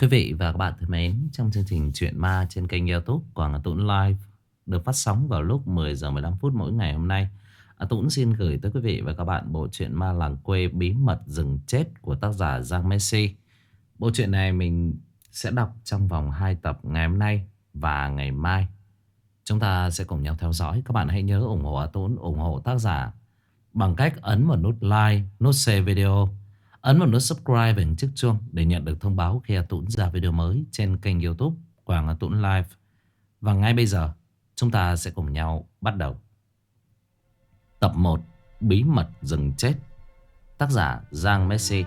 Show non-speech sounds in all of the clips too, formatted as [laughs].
Quý vị và các bạn thân mến, trong chương trình Chuyện Ma trên kênh youtube Quảng Tũng Live được phát sóng vào lúc 10 giờ 15 phút mỗi ngày hôm nay. À, Tũng xin gửi tới quý vị và các bạn bộ truyện Ma Làng Quê Bí Mật Rừng Chết của tác giả Giang Messi. Bộ truyện này mình sẽ đọc trong vòng 2 tập ngày hôm nay và ngày mai. Chúng ta sẽ cùng nhau theo dõi. Các bạn hãy nhớ ủng hộ A Tũng, ủng hộ tác giả bằng cách ấn vào nút like, nút share video Ấn vào nút subscribe và chiếc chuông để nhận được thông báo khi A Tũng ra video mới trên kênh youtube Quảng A Tũng Live. Và ngay bây giờ, chúng ta sẽ cùng nhau bắt đầu. Tập 1 Bí mật rừng chết Tác giả Giang Messi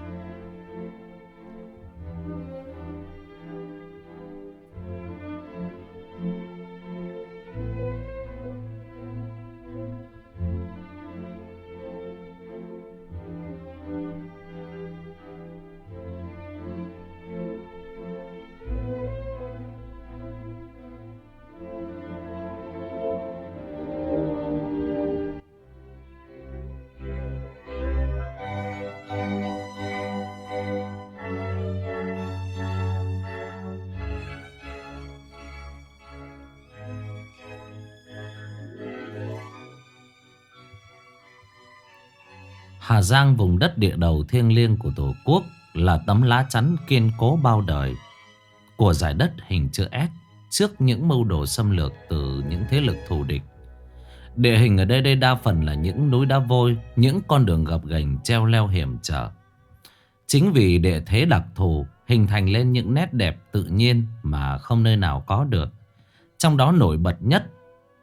Giang vùng đất địa đầu thiêng liêng của Tổ quốc là tấm lá chắn kiên cố bao đời của giải đất hình chữ S trước những mưu đồ xâm lược từ những thế lực thù địch. Địa hình ở đây đây đa phần là những núi đá vôi, những con đường gập ghềnh treo leo hiểm trở. Chính vì địa thế đặc thù hình thành lên những nét đẹp tự nhiên mà không nơi nào có được. Trong đó nổi bật nhất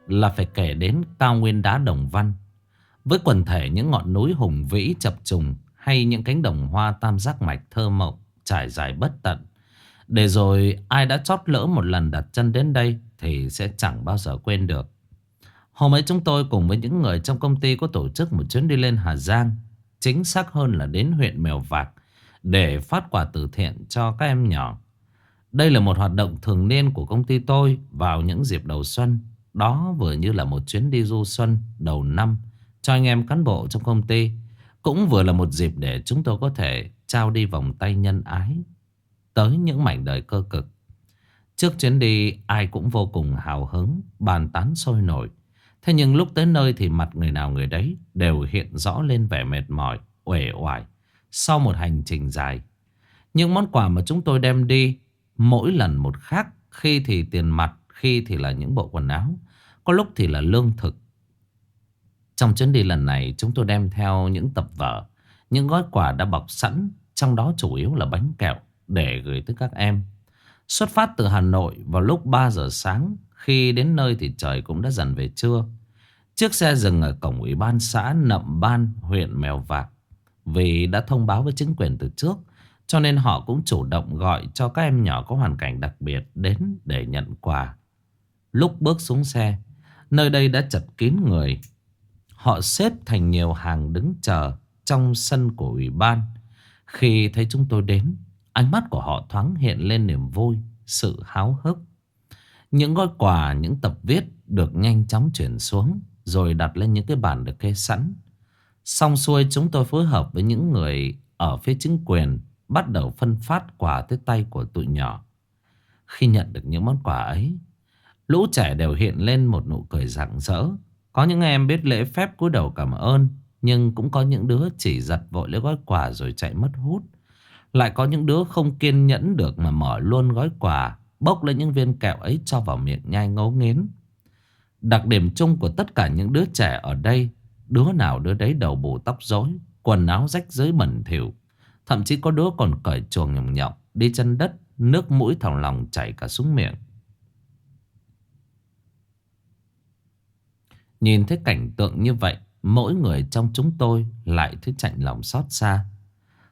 là phải kể đến cao nguyên đá Đồng Văn với quần thể những ngọn núi hùng vĩ chập trùng hay những cánh đồng hoa tam giác mạch thơ mộng trải dài bất tận. Để rồi ai đã chót lỡ một lần đặt chân đến đây thì sẽ chẳng bao giờ quên được. Hôm ấy chúng tôi cùng với những người trong công ty có tổ chức một chuyến đi lên Hà Giang, chính xác hơn là đến huyện Mèo Vạc để phát quà từ thiện cho các em nhỏ. Đây là một hoạt động thường niên của công ty tôi vào những dịp đầu xuân. Đó vừa như là một chuyến đi du xuân đầu năm cho anh em cán bộ trong công ty. Cũng vừa là một dịp để chúng tôi có thể trao đi vòng tay nhân ái tới những mảnh đời cơ cực. Trước chuyến đi ai cũng vô cùng hào hứng, bàn tán sôi nổi. Thế nhưng lúc tới nơi thì mặt người nào người đấy đều hiện rõ lên vẻ mệt mỏi, uể oải sau một hành trình dài. Những món quà mà chúng tôi đem đi mỗi lần một khác, khi thì tiền mặt, khi thì là những bộ quần áo, có lúc thì là lương thực, trong chuyến đi lần này chúng tôi đem theo những tập vở, những gói quà đã bọc sẵn, trong đó chủ yếu là bánh kẹo để gửi tới các em. Xuất phát từ Hà Nội vào lúc 3 giờ sáng, khi đến nơi thì trời cũng đã dần về trưa. Chiếc xe dừng ở cổng ủy ban xã Nậm Ban, huyện Mèo Vạc. Vì đã thông báo với chính quyền từ trước, cho nên họ cũng chủ động gọi cho các em nhỏ có hoàn cảnh đặc biệt đến để nhận quà. Lúc bước xuống xe, nơi đây đã chật kín người. Họ xếp thành nhiều hàng đứng chờ trong sân của ủy ban. Khi thấy chúng tôi đến, ánh mắt của họ thoáng hiện lên niềm vui, sự háo hức. Những gói quà, những tập viết được nhanh chóng chuyển xuống rồi đặt lên những cái bàn được kê sẵn. Xong xuôi chúng tôi phối hợp với những người ở phía chính quyền bắt đầu phân phát quà tới tay của tụi nhỏ. Khi nhận được những món quà ấy, lũ trẻ đều hiện lên một nụ cười rạng rỡ. Có những em biết lễ phép cúi đầu cảm ơn, Nhưng cũng có những đứa chỉ giật vội lấy gói quà rồi chạy mất hút. Lại có những đứa không kiên nhẫn được mà mở luôn gói quà, Bốc lên những viên kẹo ấy cho vào miệng nhai ngấu nghiến Đặc điểm chung của tất cả những đứa trẻ ở đây, Đứa nào đứa đấy đầu bù tóc rối, Quần áo rách dưới bẩn thỉu. Thậm chí có đứa còn cởi chuồng nhồng nhọc Đi chân đất, Nước mũi thòng lòng chảy cả xuống miệng. Nhìn thấy cảnh tượng như vậy, mỗi người trong chúng tôi lại thấy chạnh lòng xót xa.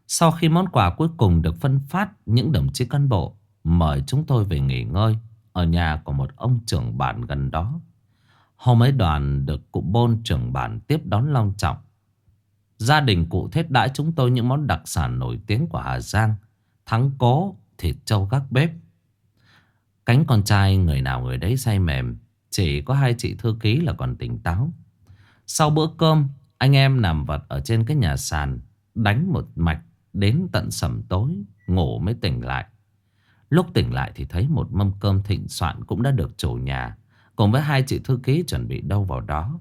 Sau khi món quà cuối cùng được phân phát, những đồng chí cán bộ mời chúng tôi về nghỉ ngơi ở nhà của một ông trưởng bản gần đó. Hôm ấy đoàn được cụ Bôn trưởng bản tiếp đón long trọng. Gia đình cụ thết đãi chúng tôi những món đặc sản nổi tiếng của Hà Giang. Thắng cố, thịt trâu các bếp. Cánh con trai người nào người đấy say mềm chỉ có hai chị thư ký là còn tỉnh táo. Sau bữa cơm, Anh em nằm vật ở trên cái nhà sàn, Đánh một mạch Đến tận sầm tối, Ngủ mới tỉnh lại. Lúc tỉnh lại thì thấy một mâm cơm thịnh soạn cũng đã được chủ nhà, Cùng với hai chị thư ký chuẩn bị đâu vào đó.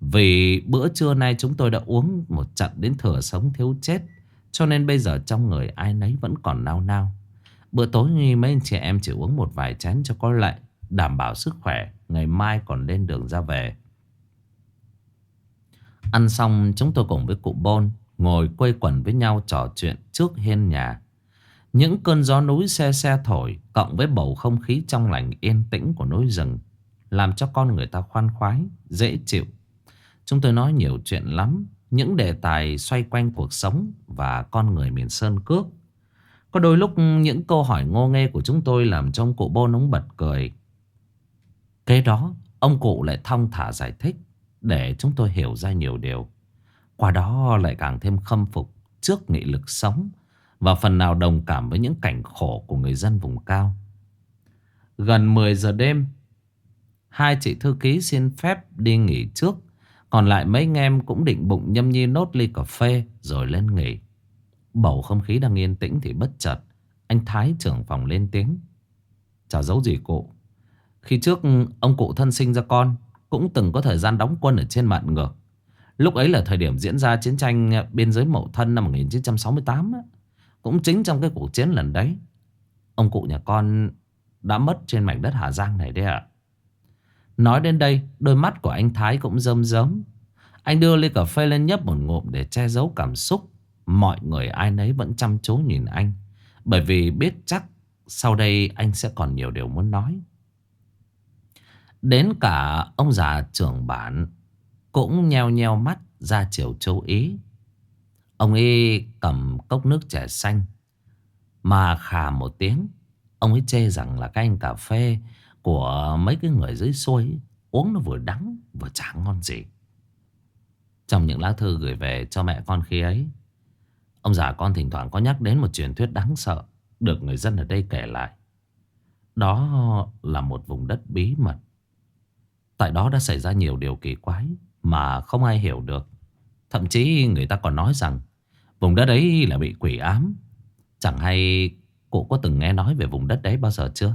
Vì bữa trưa nay chúng tôi đã uống một trận đến thừa sống thiếu chết, Cho nên bây giờ trong người ai nấy vẫn còn nao nao. Bữa tối như mấy anh chị em chỉ uống một vài chén cho có lệ, Đảm bảo sức khỏe. Ngày mai còn lên đường ra về. Ăn xong chúng tôi cùng với cụ Bôn Ngồi quây quần với nhau trò chuyện trước hiên nhà. Những cơn gió núi xe xe thổi Cộng với bầu không khí trong lành yên tĩnh của núi rừng Làm cho con người ta khoan khoái, dễ chịu. Chúng tôi nói nhiều chuyện lắm Những đề tài xoay quanh cuộc sống Và con người miền Sơn Cước. Có đôi lúc những câu hỏi ngô nghê của chúng tôi Làm cho ông cụ Bôn ống bật cười. Kế đó, ông cụ lại thong thả giải thích Để chúng tôi hiểu ra nhiều điều. Qua đó lại càng thêm khâm phục trước nghị lực sống Và phần nào đồng cảm với những cảnh khổ của người dân vùng cao. Gần 10 giờ đêm, Hai chị thư ký xin phép đi nghỉ trước, Còn lại mấy anh em cũng định bụng nhâm nhi nốt ly cà phê rồi lên nghỉ. Bầu không khí đang yên tĩnh thì bất chợt, Anh Thái trưởng phòng lên tiếng. Chả giấu gì cụ khi trước ông cụ thân sinh ra con, Cũng từng có thời gian đóng quân ở trên mạn ngược. Lúc ấy là thời điểm diễn ra chiến tranh biên giới Mậu Thân năm 1968 á. Cũng chính trong cái cuộc chiến lần đấy, Ông cụ nhà con đã mất trên mảnh đất Hà Giang này đấy ạ. Nói đến đây, Đôi mắt của anh Thái cũng rơm rớm. Anh đưa ly cà phê lên nhấp một ngụm Để che giấu cảm xúc. Mọi người ai nấy vẫn chăm chú nhìn anh, Bởi vì biết chắc Sau đây anh sẽ còn nhiều điều muốn nói. Đến cả ông già trưởng bản cũng nheo nheo mắt ra chiều châu Ý. Ông ấy cầm cốc nước trẻ xanh Mà khà một tiếng, Ông ấy chê rằng là cái anh cà phê Của mấy cái người dưới xuôi Uống nó vừa đắng vừa chả ngon gì. Trong những lá thư gửi về cho mẹ con khi ấy, Ông già con thỉnh thoảng có nhắc đến một truyền thuyết đáng sợ Được người dân ở đây kể lại. Đó là một vùng đất bí mật. Tại đó đã xảy ra nhiều điều kỳ quái mà không ai hiểu được. Thậm chí người ta còn nói rằng, vùng đất ấy là bị quỷ ám. Chẳng hay cụ có từng nghe nói về vùng đất đấy bao giờ chưa?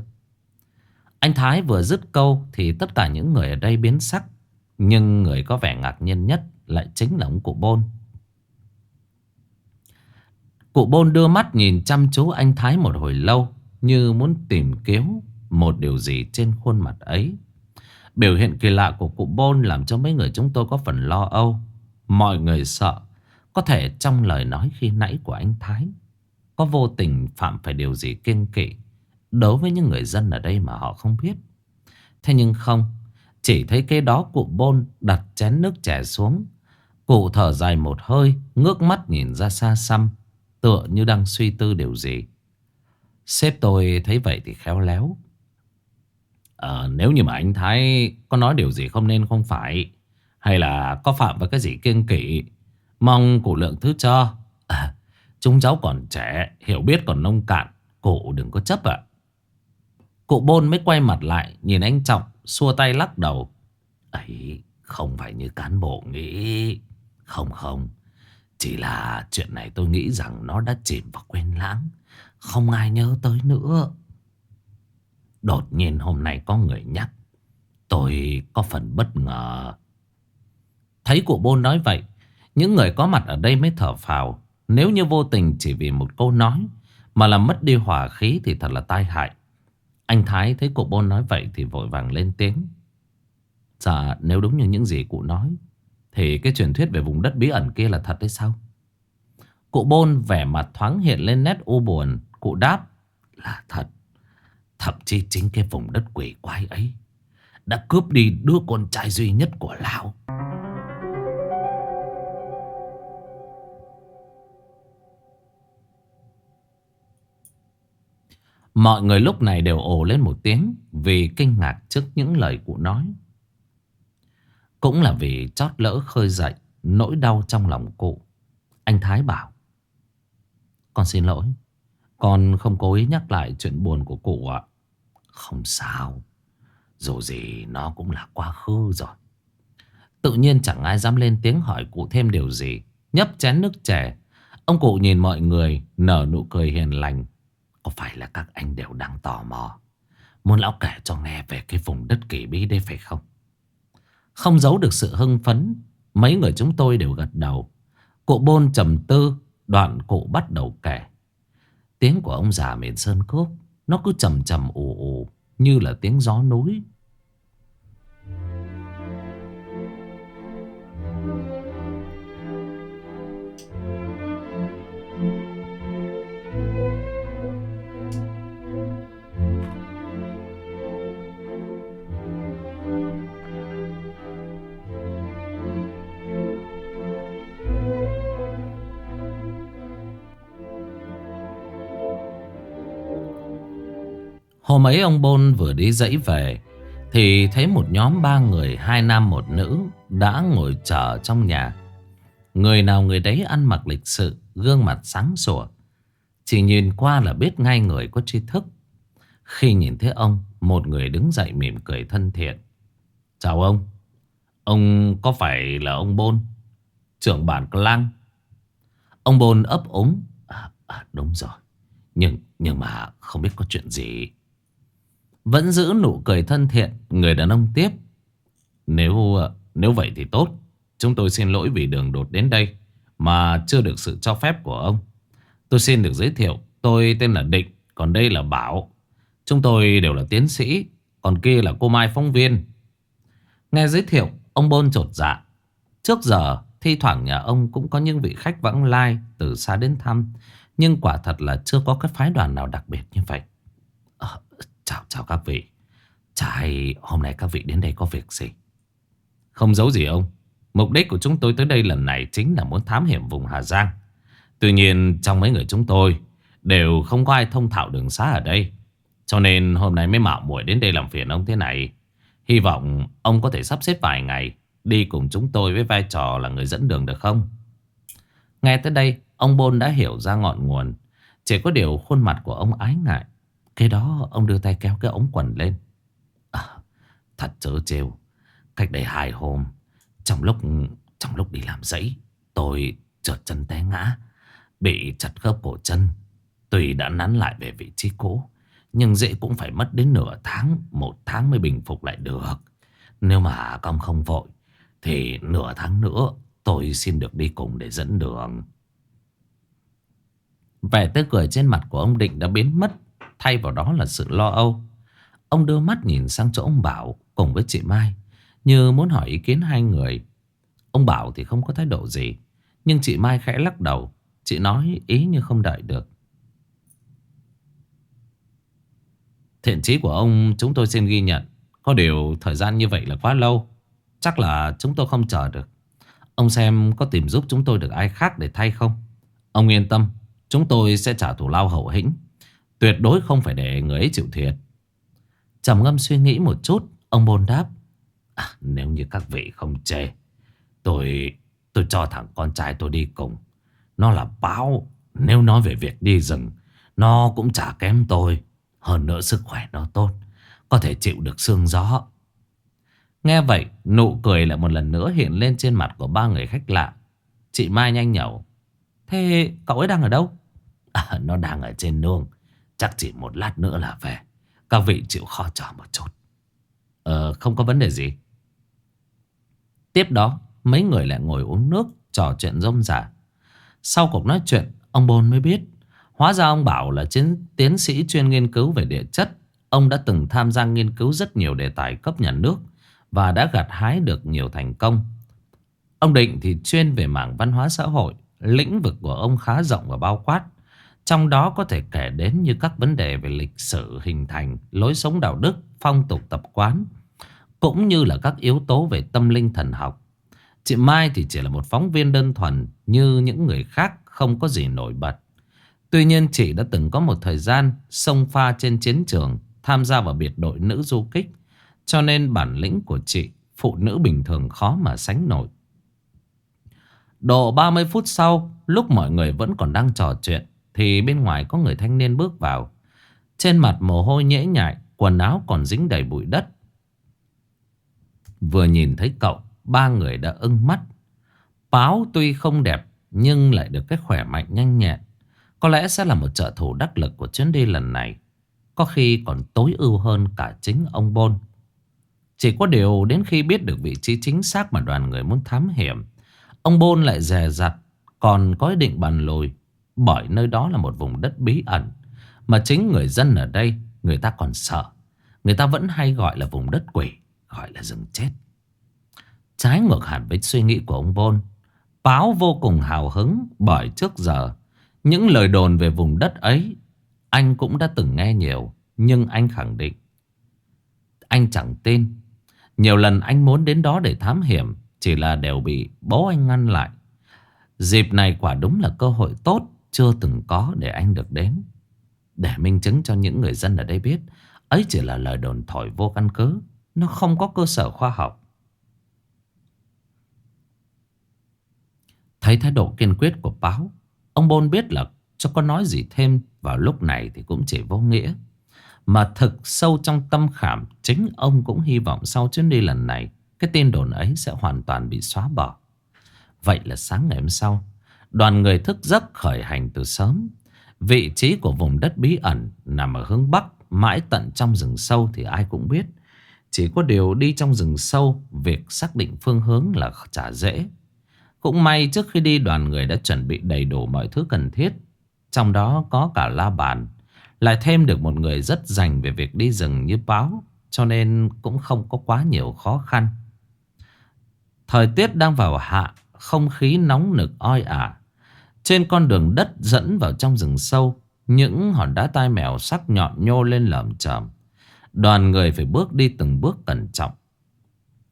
Anh Thái vừa dứt câu thì tất cả những người ở đây biến sắc. Nhưng người có vẻ ngạc nhiên nhất lại chính là ông cụ Bôn. Cụ Bôn đưa mắt nhìn chăm chú anh Thái một hồi lâu, như muốn tìm kiếm một điều gì trên khuôn mặt ấy. Biểu hiện kỳ lạ của cụ Bôn làm cho mấy người chúng tôi có phần lo âu. Mọi người sợ có thể trong lời nói khi nãy của anh Thái có vô tình phạm phải điều gì kiêng kỵ đối với những người dân ở đây mà họ không biết. Thế nhưng không, chỉ thấy cái đó cụ Bôn đặt chén nước chè xuống. Cụ thở dài một hơi, ngước mắt nhìn ra xa xăm, tựa như đang suy tư điều gì. Sếp tôi thấy vậy thì khéo léo. À, nếu như mà anh Thái có nói điều gì không nên không phải? Hay là có phạm vào cái gì kiêng kỵ? Mong cụ lượng thứ cho. À, Chúng cháu còn trẻ Hiểu biết còn nông cạn. Cụ đừng có chấp ạ. Cụ bôn mới quay mặt lại Nhìn anh Trọng Xua tay lắc đầu. Ấy không phải như cán bộ nghĩ. Không không. Chỉ là chuyện này tôi nghĩ rằng Nó đã chìm vào quên lãng. Không ai nhớ tới nữa. Đột nhiên hôm nay có người nhắc. Tôi có phần bất ngờ. Thấy cụ bôn nói vậy, Những người có mặt ở đây mới thở phào. Nếu như vô tình chỉ vì một câu nói Mà làm mất đi hòa khí thì thật là tai hại. Anh Thái thấy cụ bôn nói vậy thì vội vàng lên tiếng. Dạ nếu đúng như những gì cụ nói, Thì cái truyền thuyết về vùng đất bí ẩn kia là thật đấy sao? Cụ bôn vẻ mặt thoáng hiện lên nét u buồn. Cụ đáp, là thật. Thậm chí chính cái vùng đất quỷ quái ấy Đã cướp đi đứa con trai duy nhất của Lão. Mọi người lúc này đều ồ lên một tiếng Vì kinh ngạc trước những lời cụ nói. Cũng là vì chót lỡ khơi dậy Nỗi đau trong lòng cụ. Anh Thái bảo, Con xin lỗi, Con không cố ý nhắc lại chuyện buồn của cụ ạ không sao. Dù gì nó cũng là quá khứ rồi. Tự nhiên chẳng ai dám lên tiếng hỏi cụ thêm điều gì. Nhấp chén nước chè. Ông cụ nhìn mọi người, Nở nụ cười hiền lành. Có phải là các anh đều đang tò mò? Muốn lão kể cho nghe về cái vùng đất kỳ bí đây phải không? Không giấu được sự hưng phấn, Mấy người chúng tôi đều gật đầu. Cụ bôn trầm tư, Đoạn cụ bắt đầu kể. Tiếng của ông già miền sơn cốc nó cứ trầm trầm ù ù Như là tiếng gió núi. Hôm ấy ông Bôn vừa đi dãy về Thì thấy một nhóm ba người Hai nam một nữ Đã ngồi chờ trong nhà. Người nào người đấy ăn mặc lịch sự Gương mặt sáng sủa. Chỉ nhìn qua là biết ngay người có tri thức. Khi nhìn thấy ông Một người đứng dậy mỉm cười thân thiện. Chào ông. Ông có phải là ông Bôn Trưởng bản Clang Ông Bôn ấp ống à, à, Đúng rồi. Nhưng nhưng mà không biết có chuyện gì vẫn giữ nụ cười thân thiện, Người đàn ông tiếp. Nếu ờ, nếu vậy thì tốt. Chúng tôi xin lỗi vì đường đột đến đây Mà chưa được sự cho phép của ông. Tôi xin được giới thiệu, Tôi tên là Định, Còn đây là Bảo. Chúng tôi đều là tiến sĩ, Còn kia là cô Mai phóng viên. Nghe giới thiệu, Ông Bôn trột dạ. Trước giờ, thi thoảng nhà ông cũng có những vị khách vãng lai Từ xa đến thăm, Nhưng quả thật là chưa có cái phái đoàn nào đặc biệt như vậy. Chào chào các vị. Chả hay hôm nay các vị đến đây có việc gì? Không giấu gì ông. Mục đích của chúng tôi tới đây lần này Chính là muốn thám hiểm vùng Hà Giang. Tuy nhiên, trong mấy người chúng tôi, Đều không có ai thông thạo đường xá ở đây. Cho nên hôm nay mới mạo muội đến đây làm phiền ông thế này. Hy vọng ông có thể sắp xếp vài ngày Đi cùng chúng tôi với vai trò là người dẫn đường được không? Nghe tới đây, Ông Bôn đã hiểu ra ngọn nguồn. Chỉ có điều khuôn mặt của ông ái ngại cái đó ông đưa tay kéo cái ống quần lên. À, Thật chớ trêu. Cách đây hai hôm Trong lúc trong lúc đi làm giấy Tôi trượt chân té ngã Bị chặt khớp cổ chân. Tuy đã nắn lại về vị trí cũ Nhưng dễ cũng phải mất đến nửa tháng Một tháng mới bình phục lại được. Nếu mà công không vội Thì nửa tháng nữa Tôi xin được đi cùng để dẫn đường. Vẻ tươi cười trên mặt của ông Định đã biến mất. Thay vào đó là sự lo âu. Ông đưa mắt nhìn sang chỗ ông Bảo Cùng với chị Mai, Như muốn hỏi ý kiến hai người. Ông Bảo thì không có thái độ gì, Nhưng chị Mai khẽ lắc đầu. Chị nói ý như không đợi được. Thiện chí của ông chúng tôi xin ghi nhận. Có điều thời gian như vậy là quá lâu. Chắc là chúng tôi không chờ được. Ông xem có tìm giúp chúng tôi được ai khác để thay không? Ông yên tâm, Chúng tôi sẽ trả thù lao hậu hĩnh. Tuyệt đối không phải để người ấy chịu thiệt. Trầm ngâm suy nghĩ một chút Ông bôn đáp à, Nếu như các vị không chê Tôi tôi cho thằng con trai tôi đi cùng. Nó là báo Nếu nói về việc đi rừng Nó cũng chả kém tôi. Hơn nữa sức khỏe nó tốt Có thể chịu được sương gió. Nghe vậy nụ cười lại một lần nữa hiện lên trên mặt của ba người khách lạ. Chị Mai nhanh nhẩu Thế cậu ấy đang ở đâu? À, nó đang ở trên nương Chắc chỉ một lát nữa là về. Các vị chịu khó chờ một chút. Ờ không có vấn đề gì. Tiếp đó Mấy người lại ngồi uống nước Trò chuyện rông rả. Sau cuộc nói chuyện Ông Bôn mới biết. Hóa ra ông Bảo là chiến, tiến sĩ chuyên nghiên cứu về địa chất. Ông đã từng tham gia nghiên cứu rất nhiều đề tài cấp nhà nước Và đã gặt hái được nhiều thành công. Ông Định thì chuyên về mảng văn hóa xã hội Lĩnh vực của ông khá rộng và bao quát trong đó có thể kể đến như các vấn đề về lịch sử hình thành, lối sống đạo đức, phong tục tập quán, cũng như là các yếu tố về tâm linh thần học. Chị Mai thì chỉ là một phóng viên đơn thuần như những người khác không có gì nổi bật. Tuy nhiên chị đã từng có một thời gian sông pha trên chiến trường, tham gia vào biệt đội nữ du kích, cho nên bản lĩnh của chị phụ nữ bình thường khó mà sánh nổi. Độ 30 phút sau, lúc mọi người vẫn còn đang trò chuyện, thì bên ngoài có người thanh niên bước vào. Trên mặt mồ hôi nhễ nhại, Quần áo còn dính đầy bụi đất. Vừa nhìn thấy cậu, Ba người đã ưng mắt. Báo tuy không đẹp, Nhưng lại được cái khỏe mạnh nhanh nhẹn. Có lẽ sẽ là một trợ thủ đắc lực của chuyến đi lần này. Có khi còn tối ưu hơn cả chính ông Bôn. Chỉ có điều đến khi biết được vị trí chính xác mà đoàn người muốn thám hiểm, Ông Bôn lại dè dặt, Còn có ý định bàn lùi. Bởi nơi đó là một vùng đất bí ẩn. Mà chính người dân ở đây, Người ta còn sợ. Người ta vẫn hay gọi là vùng đất quỷ, Gọi là rừng chết. Trái ngược hẳn với suy nghĩ của ông vôn Báo vô cùng hào hứng Bởi trước giờ, Những lời đồn về vùng đất ấy, Anh cũng đã từng nghe nhiều, Nhưng anh khẳng định, Anh chẳng tin. Nhiều lần anh muốn đến đó để thám hiểm, Chỉ là đều bị bố anh ngăn lại. Dịp này quả đúng là cơ hội tốt chưa từng có để anh được đến. Để minh chứng cho những người dân ở đây biết, Ấy chỉ là lời đồn thổi vô căn cứ, Nó không có cơ sở khoa học. Thấy thái độ kiên quyết của báo, Ông Bôn biết là cho có nói gì thêm vào lúc này thì cũng chỉ vô nghĩa. Mà thực sâu trong tâm khảm, Chính ông cũng hy vọng sau chuyến đi lần này, Cái tin đồn ấy sẽ hoàn toàn bị xóa bỏ. Vậy là sáng ngày hôm sau Đoàn người thức giấc khởi hành từ sớm Vị trí của vùng đất bí ẩn Nằm ở hướng Bắc, Mãi tận trong rừng sâu thì ai cũng biết Chỉ có điều đi trong rừng sâu, Việc xác định phương hướng là chả dễ cũng may trước khi đi, đoàn người đã chuẩn bị đầy đủ mọi thứ cần thiết. Trong đó có cả la bàn. Lại thêm được một người rất dành về việc đi rừng như báo. Cho nên cũng không có quá nhiều khó khăn. Thời tiết đang vào hạ. Không khí nóng nực oi ả. Trên con đường đất dẫn vào trong rừng sâu. Những hòn đá tai mèo sắc nhọn nhô lên lởm chởm. Đoàn người phải bước đi từng bước cẩn trọng.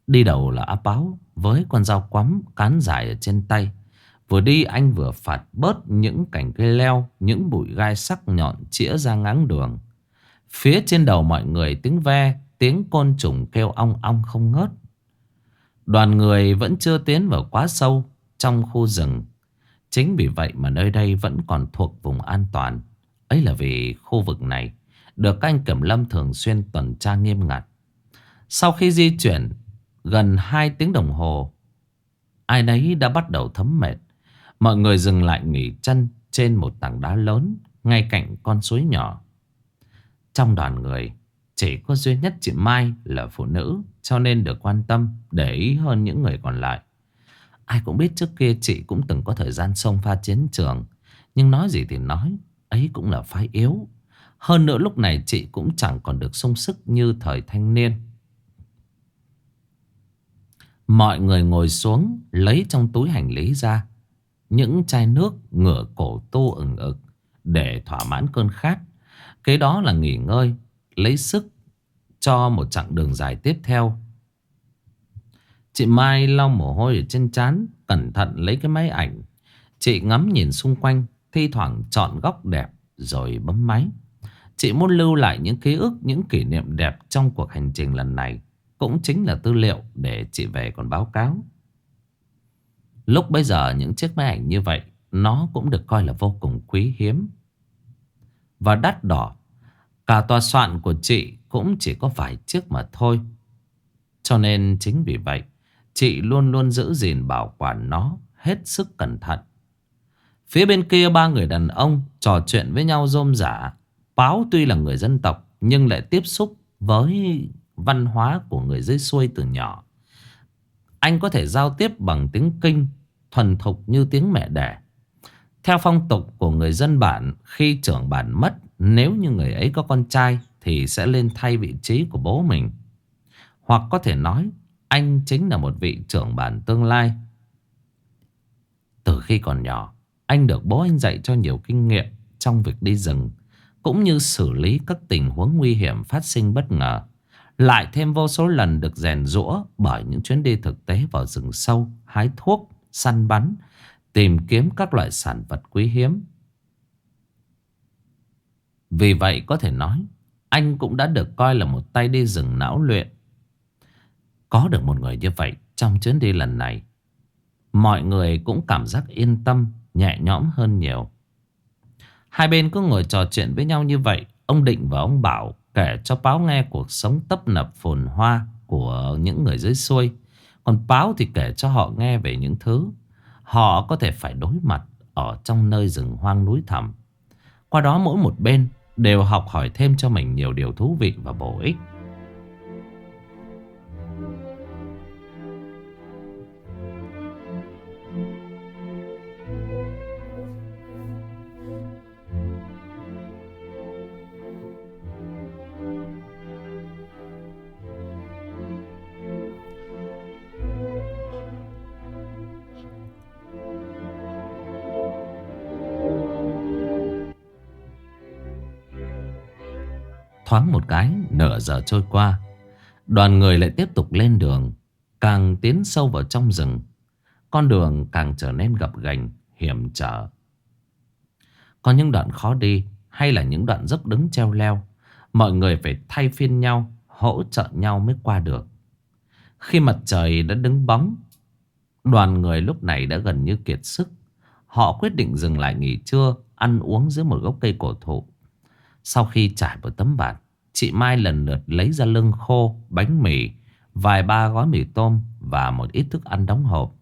Đi đầu là áp báo với con dao quắm cán dài ở trên tay. Vừa đi anh vừa phạt bớt những cành cây leo, những bụi gai sắc nhọn chĩa ra ngáng đường. Phía trên đầu mọi người tiếng ve, tiếng côn trùng kêu ong ong không ngớt. Đoàn người vẫn chưa tiến vào quá sâu trong khu rừng. Chính vì vậy mà nơi đây vẫn còn thuộc vùng an toàn. Ấy là vì khu vực này được anh Kiểm Lâm thường xuyên tuần tra nghiêm ngặt. Sau khi di chuyển Gần 2 tiếng đồng hồ, Ai nấy đã bắt đầu thấm mệt Mọi người dừng lại nghỉ chân Trên một tảng đá lớn Ngay cạnh con suối nhỏ Trong đoàn người, Chỉ có duy nhất chị Mai là phụ nữ, Cho nên được quan tâm Để ý hơn những người còn lại Ai cũng biết trước kia chị cũng từng có thời gian xông pha chiến trường Nhưng nói gì thì nói Ấy cũng là phái yếu Hơn nữa lúc này chị cũng chẳng còn được sung sức như thời thanh niên Mọi người ngồi xuống lấy trong túi hành lý ra những chai nước ngửa cổ tô ừng ực để thỏa mãn cơn khát. Kế đó là nghỉ ngơi, lấy sức cho một chặng đường dài tiếp theo. Chị Mai lau mồ hôi ở trên trán, cẩn thận lấy cái máy ảnh. Chị ngắm nhìn xung quanh, thi thoảng chọn góc đẹp rồi bấm máy. Chị muốn lưu lại những ký ức, những kỷ niệm đẹp trong cuộc hành trình lần này. Cũng chính là tư liệu để chị về còn báo cáo Lúc bây giờ những chiếc máy ảnh như vậy Nó cũng được coi là vô cùng quý hiếm Và đắt đỏ Cả tòa soạn của chị cũng chỉ có vài chiếc mà thôi Cho nên chính vì vậy Chị luôn luôn giữ gìn bảo quản nó hết sức cẩn thận Phía bên kia ba người đàn ông trò chuyện với nhau rôm rả Báo tuy là người dân tộc nhưng lại tiếp xúc với văn hóa của người dưới xuôi từ nhỏ. Anh có thể giao tiếp bằng tiếng kinh, thuần thục như tiếng mẹ đẻ. Theo phong tục của người dân bản, khi trưởng bản mất, nếu như người ấy có con trai thì sẽ lên thay vị trí của bố mình. Hoặc có thể nói, anh chính là một vị trưởng bản tương lai. Từ khi còn nhỏ, anh được bố anh dạy cho nhiều kinh nghiệm trong việc đi rừng, cũng như xử lý các tình huống nguy hiểm phát sinh bất ngờ. Lại thêm vô số lần được rèn rũa bởi những chuyến đi thực tế vào rừng sâu, hái thuốc, săn bắn, tìm kiếm các loại sản vật quý hiếm. Vì vậy có thể nói, anh cũng đã được coi là một tay đi rừng não luyện. Có được một người như vậy trong chuyến đi lần này, mọi người cũng cảm giác yên tâm, nhẹ nhõm hơn nhiều. Hai bên cứ ngồi trò chuyện với nhau như vậy, ông Định và ông Bảo kể cho Báo nghe cuộc sống tấp nập phồn hoa của những người dưới xuôi. Còn Báo thì kể cho họ nghe về những thứ họ có thể phải đối mặt ở trong nơi rừng hoang núi thẳm. Qua đó mỗi một bên đều học hỏi thêm cho mình nhiều điều thú vị và bổ ích. Thoáng một cái, nửa giờ trôi qua. Đoàn người lại tiếp tục lên đường, Càng tiến sâu vào trong rừng. Con đường càng trở nên gập ghềnh, Hiểm trở. Có những đoạn khó đi, Hay là những đoạn dốc đứng treo leo, Mọi người phải thay phiên nhau, Hỗ trợ nhau mới qua được. Khi mặt trời đã đứng bóng, Đoàn người lúc này đã gần như kiệt sức. Họ quyết định dừng lại nghỉ trưa, Ăn uống dưới một gốc cây cổ thụ. Sau khi trải một tấm bạt Chị Mai lần lượt lấy ra lưng khô, Bánh mì, Vài ba gói mì tôm Và một ít thức ăn đóng hộp.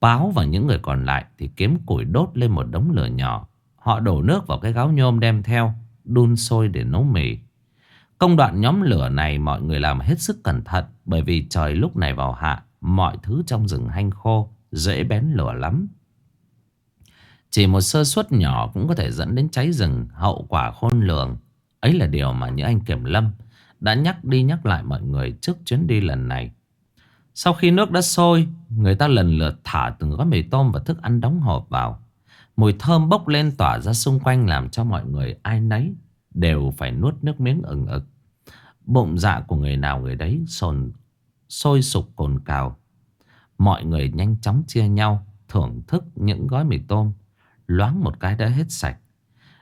Báo và những người còn lại Thì kiếm củi đốt lên một đống lửa nhỏ. Họ đổ nước vào cái gáo nhôm đem theo, Đun sôi để nấu mì. Công đoạn nhóm lửa này mọi người làm hết sức cẩn thận Bởi vì trời lúc này vào hạ, Mọi thứ trong rừng hanh khô, Dễ bén lửa lắm. Chỉ một sơ suất nhỏ cũng có thể dẫn đến cháy rừng, hậu quả khôn lường. Ấy là điều mà những anh kiểm lâm đã nhắc đi nhắc lại mọi người trước chuyến đi lần này. Sau khi nước đã sôi, người ta lần lượt thả từng gói mì tôm và thức ăn đóng hộp vào. Mùi thơm bốc lên tỏa ra xung quanh làm cho mọi người ai nấy đều phải nuốt nước miếng ừng ực. Bụng dạ của người nào người đấy sồn sôi sục cồn cào. Mọi người nhanh chóng chia nhau thưởng thức những gói mì tôm Loáng một cái đã hết sạch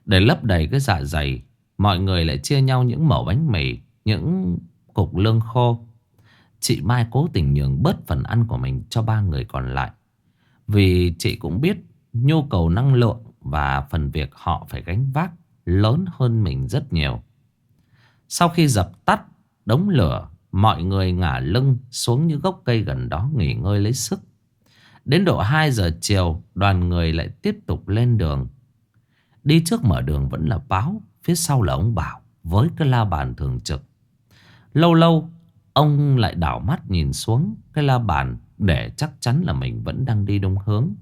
Để lấp đầy cái dạ dày Mọi người lại chia nhau những mẩu bánh mì, Những cục lương khô. Chị Mai cố tình nhường bớt phần ăn của mình cho ba người còn lại. Vì chị cũng biết Nhu cầu năng lượng Và phần việc họ phải gánh vác Lớn hơn mình rất nhiều. Sau khi dập tắt Đống lửa, Mọi người ngả lưng xuống những gốc cây gần đó nghỉ ngơi lấy sức. Đến độ 2 giờ chiều, Đoàn người lại tiếp tục lên đường. Đi trước mở đường vẫn là báo. Phía sau là ông Bảo, Với cái la bàn thường trực Lâu lâu, Ông lại đảo mắt nhìn xuống Cái la bàn Để chắc chắn là mình vẫn đang đi đúng hướng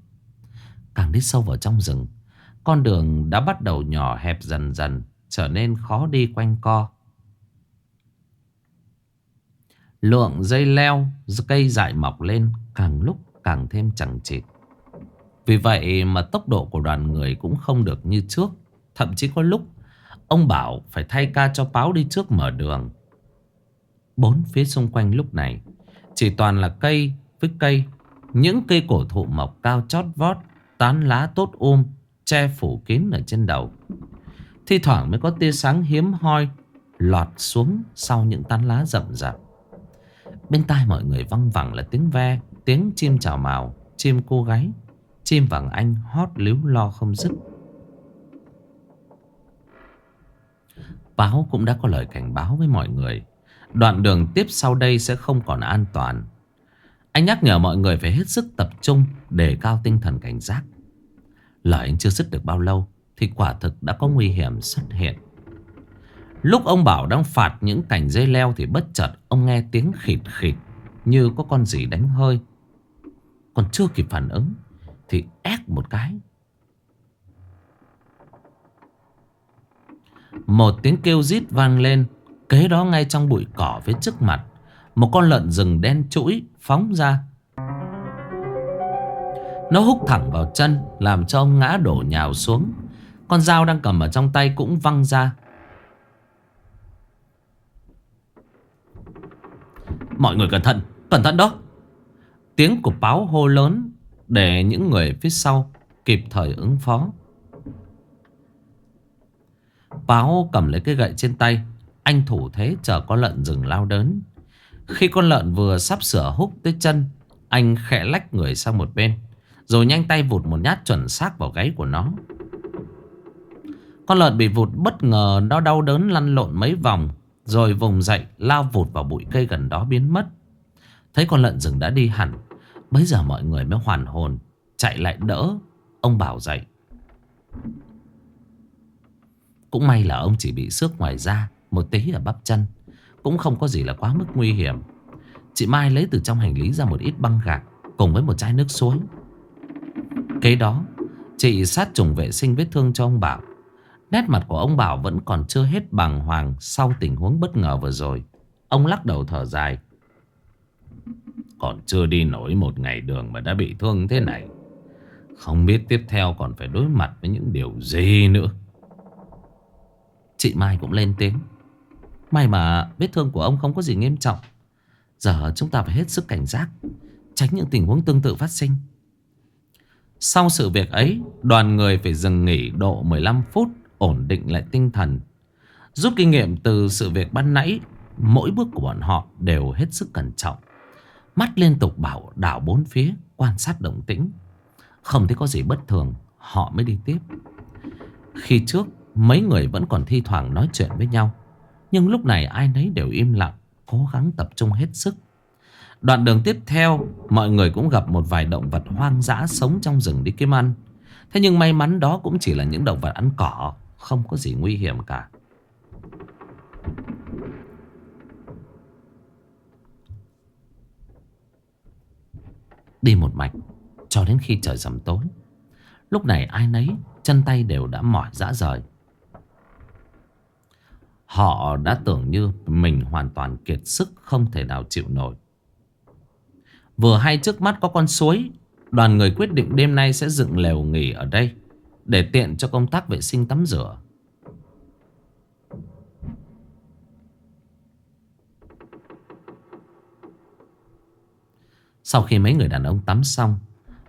Càng đi sâu vào trong rừng, Con đường đã bắt đầu nhỏ hẹp dần dần, Trở nên khó đi quanh co Lượng dây leo, Cây dại mọc lên, Càng lúc càng thêm chẳng chịt. Vì vậy mà tốc độ của đoàn người cũng không được như trước. Thậm chí có lúc ông bảo phải thay ca cho báo đi trước mở đường. Bốn phía xung quanh lúc này chỉ toàn là cây với cây. Những cây cổ thụ mọc cao chót vót, tán lá tốt um, che phủ kín ở trên đầu. Thi thoảng mới có tia sáng hiếm hoi lọt xuống sau những tán lá rậm rạp. Bên tai mọi người văng vẳng là tiếng ve Tiếng chim chào màu Chim cô gái Chim vàng anh hót líu lo không dứt Báo cũng đã có lời cảnh báo với mọi người. Đoạn đường tiếp sau đây sẽ không còn an toàn. Anh nhắc nhở mọi người phải hết sức tập trung Để cao tinh thần cảnh giác. Lời anh chưa dứt được bao lâu Thì quả thực đã có nguy hiểm xuất hiện. Lúc ông Bảo đang phạt những cành dây leo Thì bất chợt ông nghe tiếng khịt khịt Như có con gì đánh hơi. Còn chưa kịp phản ứng Thì ép một cái. Một tiếng kêu rít vang lên, Kế đó ngay trong bụi cỏ phía trước mặt. Một con lợn rừng đen chuỗi phóng ra. Nó húc thẳng vào chân, Làm cho ông ngã đổ nhào xuống. Con dao đang cầm ở trong tay cũng văng ra. Mọi người cẩn thận Cẩn thận đó. Tiếng của báo hô lớn để những người phía sau kịp thời ứng phó. Báo cầm lấy cái gậy trên tay, anh thủ thế chờ con lợn rừng lao đớn. Khi con lợn vừa sắp sửa húc tới chân, anh khẽ lách người sang một bên, rồi nhanh tay vụt một nhát chuẩn xác vào gáy của nó. Con lợn bị vụt bất ngờ nó đau đớn lăn lộn mấy vòng, rồi vùng dậy lao vụt vào bụi cây gần đó biến mất. Thấy con lợn rừng đã đi hẳn Bây giờ mọi người mới hoàn hồn Chạy lại đỡ Ông Bảo dậy cũng may là ông chỉ bị xước ngoài da, Một tí ở bắp chân. Cũng không có gì là quá mức nguy hiểm. Chị Mai lấy từ trong hành lý ra một ít băng gạc, Cùng với một chai nước suối. Kế đó, Chị sát trùng vệ sinh vết thương cho ông Bảo. Nét mặt của ông Bảo vẫn còn chưa hết bàng hoàng Sau tình huống bất ngờ vừa rồi. Ông lắc đầu thở dài. Còn chưa đi nổi một ngày đường mà đã bị thương thế này. Không biết tiếp theo còn phải đối mặt với những điều gì nữa. Chị Mai cũng lên tiếng. May mà vết thương của ông không có gì nghiêm trọng. Giờ chúng ta phải hết sức cảnh giác, Tránh những tình huống tương tự phát sinh. Sau sự việc ấy, Đoàn người phải dừng nghỉ độ 15 phút, Ổn định lại tinh thần. Rút kinh nghiệm từ sự việc ban nãy, Mỗi bước của bọn họ đều hết sức cẩn trọng. Mắt liên tục bảo, đảo bốn phía, Quan sát động tĩnh. Không thấy có gì bất thường, Họ mới đi tiếp. Khi trước mấy người vẫn còn thi thoảng nói chuyện với nhau, Nhưng lúc này ai nấy đều im lặng, Cố gắng tập trung hết sức. Đoạn đường tiếp theo, Mọi người cũng gặp một vài động vật hoang dã Sống trong rừng đi kiếm ăn. Thế nhưng may mắn đó cũng chỉ là những động vật ăn cỏ, Không có gì nguy hiểm cả. Đi một mạch, Cho đến khi trời sầm tối, Lúc này ai nấy Chân tay đều đã mỏi dã rời. Họ đã tưởng như Mình hoàn toàn kiệt sức, Không thể nào chịu nổi. Vừa hay trước mắt có con suối, Đoàn người quyết định đêm nay sẽ dựng lều nghỉ ở đây Để tiện cho công tác vệ sinh tắm rửa. Sau khi mấy người đàn ông tắm xong,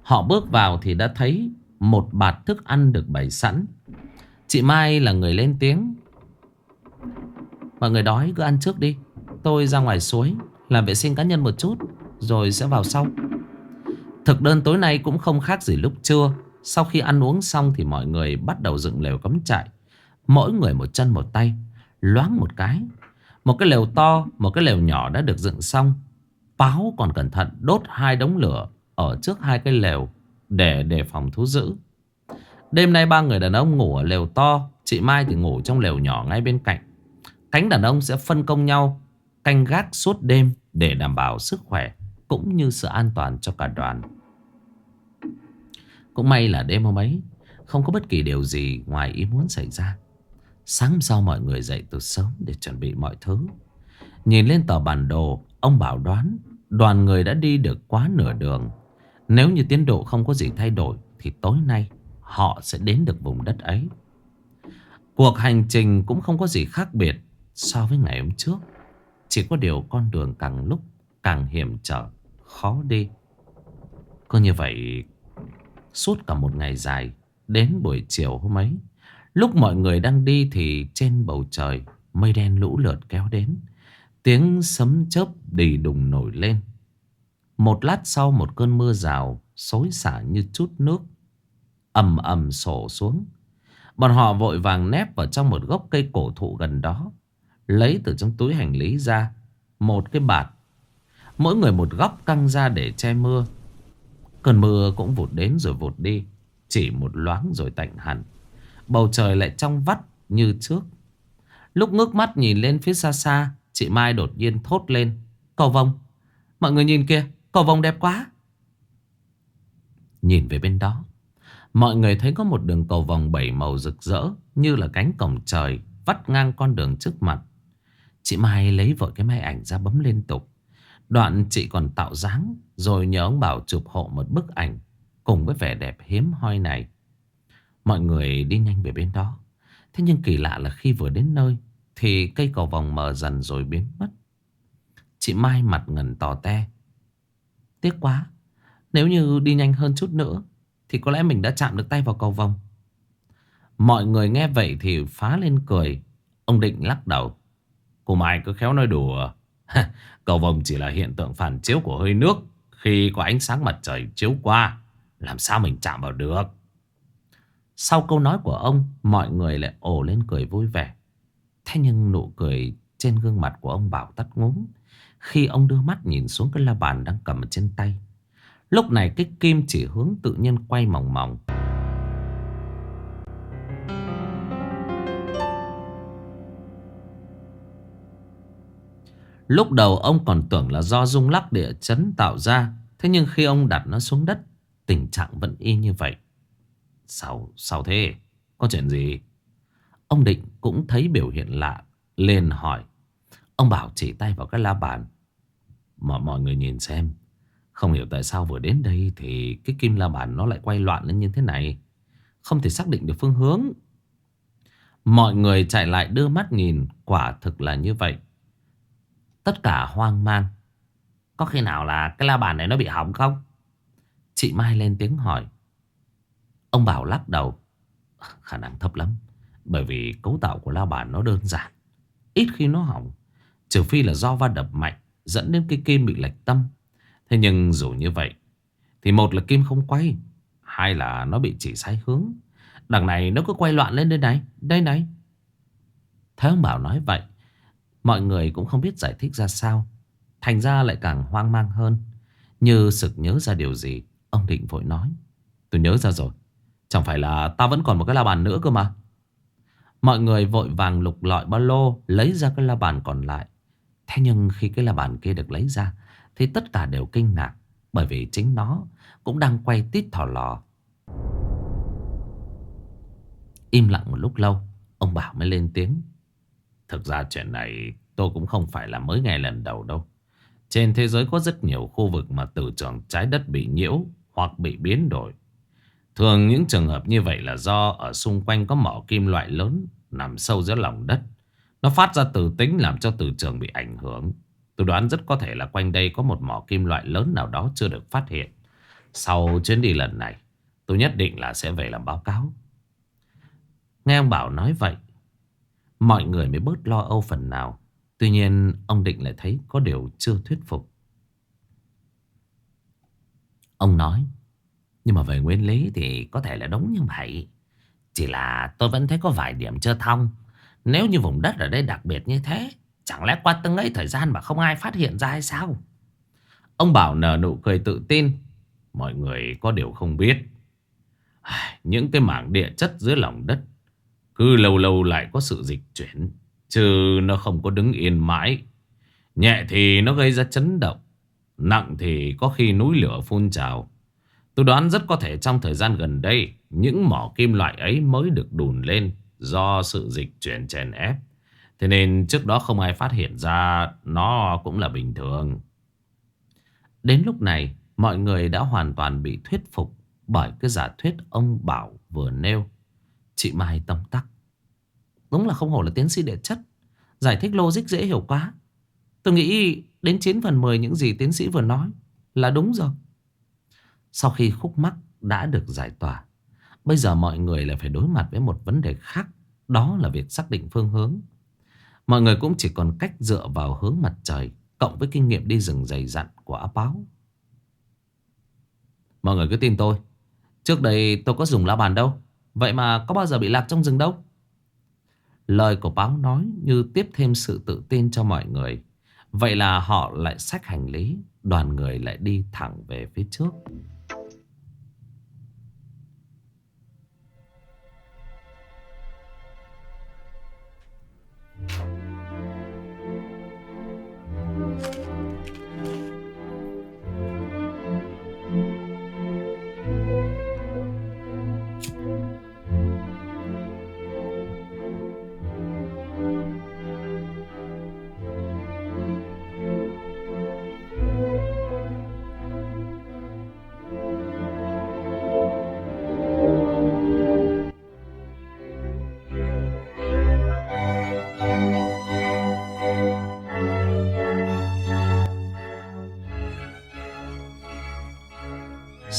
Họ bước vào thì đã thấy Một bạt thức ăn được bày sẵn. Chị Mai là người lên tiếng. Mọi người đói, cứ ăn trước đi. Tôi ra ngoài suối, Làm vệ sinh cá nhân một chút, Rồi sẽ vào sau. Thực đơn tối nay cũng không khác gì lúc trưa. Sau khi ăn uống xong thì mọi người bắt đầu dựng lều cắm trại. Mỗi người một chân một tay, Loáng một cái. Một cái lều to, Một cái lều nhỏ đã được dựng xong. Báo còn cẩn thận đốt hai đống lửa Ở trước hai cái lều Để đề phòng thú dữ. Đêm nay ba người đàn ông ngủ ở lều to, Chị Mai thì ngủ trong lều nhỏ ngay bên cạnh. Cánh đàn ông sẽ phân công nhau Canh gác suốt đêm Để đảm bảo sức khỏe Cũng như sự an toàn cho cả đoàn Cũng may là đêm hôm ấy, Không có bất kỳ điều gì ngoài ý muốn xảy ra Sáng sau mọi người dậy từ sớm Để chuẩn bị mọi thứ Nhìn lên tờ bản đồ, Ông bảo đoán đoàn người đã đi được quá nửa đường. Nếu như tiến độ không có gì thay đổi thì tối nay họ sẽ đến được vùng đất ấy. Cuộc hành trình cũng không có gì khác biệt so với ngày hôm trước. Chỉ có điều con đường càng lúc càng hiểm trở, khó đi. Cứ như vậy, suốt cả một ngày dài, đến buổi chiều hôm ấy, lúc mọi người đang đi thì trên bầu trời, mây đen lũ lượt kéo đến. Tiếng sấm chớp đi đùng nổi lên. Một lát sau một cơn mưa rào xối xả như chút nước. ầm ầm sổ xuống. Bọn họ vội vàng nép vào trong một gốc cây cổ thụ gần đó. Lấy từ trong túi hành lý ra, một cái bạt. Mỗi người một góc căng ra để che mưa. Cơn mưa cũng vụt đến rồi vụt đi. Chỉ một loáng rồi tạnh hẳn. Bầu trời lại trong vắt như trước. Lúc ngước mắt nhìn lên phía xa xa, Chị Mai đột nhiên thốt lên, Cầu vồng Mọi người nhìn kìa, Cầu vồng đẹp quá Nhìn về bên đó, Mọi người thấy có một đường cầu vòng bảy màu rực rỡ Như là cánh cổng trời Vắt ngang con đường trước mặt Chị Mai lấy vội cái máy ảnh ra bấm liên tục. Đoạn chị còn tạo dáng, Rồi nhớ ông Bảo chụp hộ một bức ảnh Cùng với vẻ đẹp hiếm hoi này. Mọi người đi nhanh về bên đó. Thế nhưng kỳ lạ là khi vừa đến nơi, thì cây cầu vòng mờ dần rồi biến mất. Chị Mai mặt ngẩn tò te. Tiếc quá, Nếu như đi nhanh hơn chút nữa, Thì có lẽ mình đã chạm được tay vào cầu vòng. Mọi người nghe vậy thì phá lên cười. Ông Định lắc đầu. Cô Mai cứ khéo nói đùa. [laughs] Cầu vồng chỉ là hiện tượng phản chiếu của hơi nước. Khi có ánh sáng mặt trời chiếu qua, Làm sao mình chạm vào được? Sau câu nói của ông, Mọi người lại ồ lên cười vui vẻ. Thế nhưng nụ cười trên gương mặt của ông Bảo tắt ngúm. Khi ông đưa mắt nhìn xuống cái la bàn đang cầm ở trên tay, Lúc này cái kim chỉ hướng tự nhiên quay mỏng mỏng Lúc đầu ông còn tưởng là do rung lắc địa chấn tạo ra Thế nhưng khi ông đặt nó xuống đất Tình trạng vẫn y như vậy. Sao, sao thế? Có chuyện gì? Ông Định cũng thấy biểu hiện lạ liền hỏi. Ông Bảo chỉ tay vào cái la bàn. Mọi, mọi người nhìn xem. Không hiểu tại sao vừa đến đây Thì cái kim la bàn nó lại quay loạn lên như thế này. Không thể xác định được phương hướng. Mọi người chạy lại đưa mắt nhìn Quả thực là như vậy. Tất cả hoang mang. Có khi nào là cái la bàn này nó bị hỏng không? Chị Mai lên tiếng hỏi. Ông Bảo lắc đầu. Khả năng thấp lắm, Bởi vì cấu tạo của la bàn nó đơn giản. Ít khi nó hỏng, Trừ phi là do va đập mạnh, Dẫn đến cái kim bị lệch tâm. Thế nhưng dù như vậy, Thì một là kim không quay, Hai là nó bị chỉ sai hướng. Đằng này nó cứ quay loạn lên đây này Đây này. Thấy ông Bảo nói vậy Mọi người cũng không biết giải thích ra sao. Thành ra lại càng hoang mang hơn. Như sực nhớ ra điều gì, Ông Định vội nói. Tôi nhớ ra rồi. Chẳng phải là ta vẫn còn một cái la bàn nữa cơ mà. Mọi người vội vàng lục lọi ba lô, Lấy ra cái la bàn còn lại. Thế nhưng khi cái la bàn kia được lấy ra, Thì tất cả đều kinh ngạc, Bởi vì chính nó cũng đang quay tít thỏ lò. Im lặng một lúc lâu, Ông Bảo mới lên tiếng. Thực ra chuyện này tôi cũng không phải là mới nghe lần đầu đâu Trên thế giới có rất nhiều khu vực mà từ trường trái đất bị nhiễu hoặc bị biến đổi Thường những trường hợp như vậy là do ở xung quanh có mỏ kim loại lớn nằm sâu dưới lòng đất. Nó phát ra từ tính làm cho từ trường bị ảnh hưởng. Tôi đoán rất có thể là quanh đây có một mỏ kim loại lớn nào đó chưa được phát hiện. Sau chuyến đi lần này, tôi nhất định là sẽ về làm báo cáo. Nghe ông Bảo nói vậy, mọi người mới bớt lo âu phần nào. Tuy nhiên, ông Định lại thấy có điều chưa thuyết phục. Ông nói, nhưng mà về nguyên lý thì có thể là đúng như vậy. Chỉ là tôi vẫn thấy có vài điểm chưa thông. Nếu như vùng đất ở đây đặc biệt như thế, chẳng lẽ qua từng ấy thời gian mà không ai phát hiện ra hay sao? Ông Bảo nở nụ cười tự tin. Mọi người có điều không biết. Những cái mảng địa chất dưới lòng đất cứ lâu lâu lại có sự dịch chuyển. Chứ nó không có đứng yên mãi. Nhẹ thì nó gây ra chấn động. Nặng thì có khi núi lửa phun trào. Tôi đoán rất có thể trong thời gian gần đây, những mỏ kim loại ấy mới được đùn lên do sự dịch chuyển chèn ép. Thế nên trước đó không ai phát hiện ra nó cũng là bình thường. Đến lúc này, mọi người đã hoàn toàn bị thuyết phục bởi cái giả thuyết ông Bảo vừa nêu. Chị Mai tầm tắc. Đúng là không hổ là tiến sĩ địa chất. Giải thích logic dễ hiểu quá. Tôi nghĩ đến 9 phần 10 những gì tiến sĩ vừa nói là đúng rồi. Sau khi khúc mắc đã được giải tỏa, Bây giờ mọi người lại phải đối mặt với một vấn đề khác, Đó là việc xác định phương hướng Mọi người cũng chỉ còn cách dựa vào hướng mặt trời, Cộng với kinh nghiệm đi rừng dày dặn của áp báo Mọi người cứ tin tôi Trước đây tôi có dùng lá bàn đâu Vậy mà có bao giờ bị lạc trong rừng đâu? Lời của báo nói như tiếp thêm sự tự tin cho mọi người. Vậy là họ lại xách hành lý, Đoàn người lại đi thẳng về phía trước.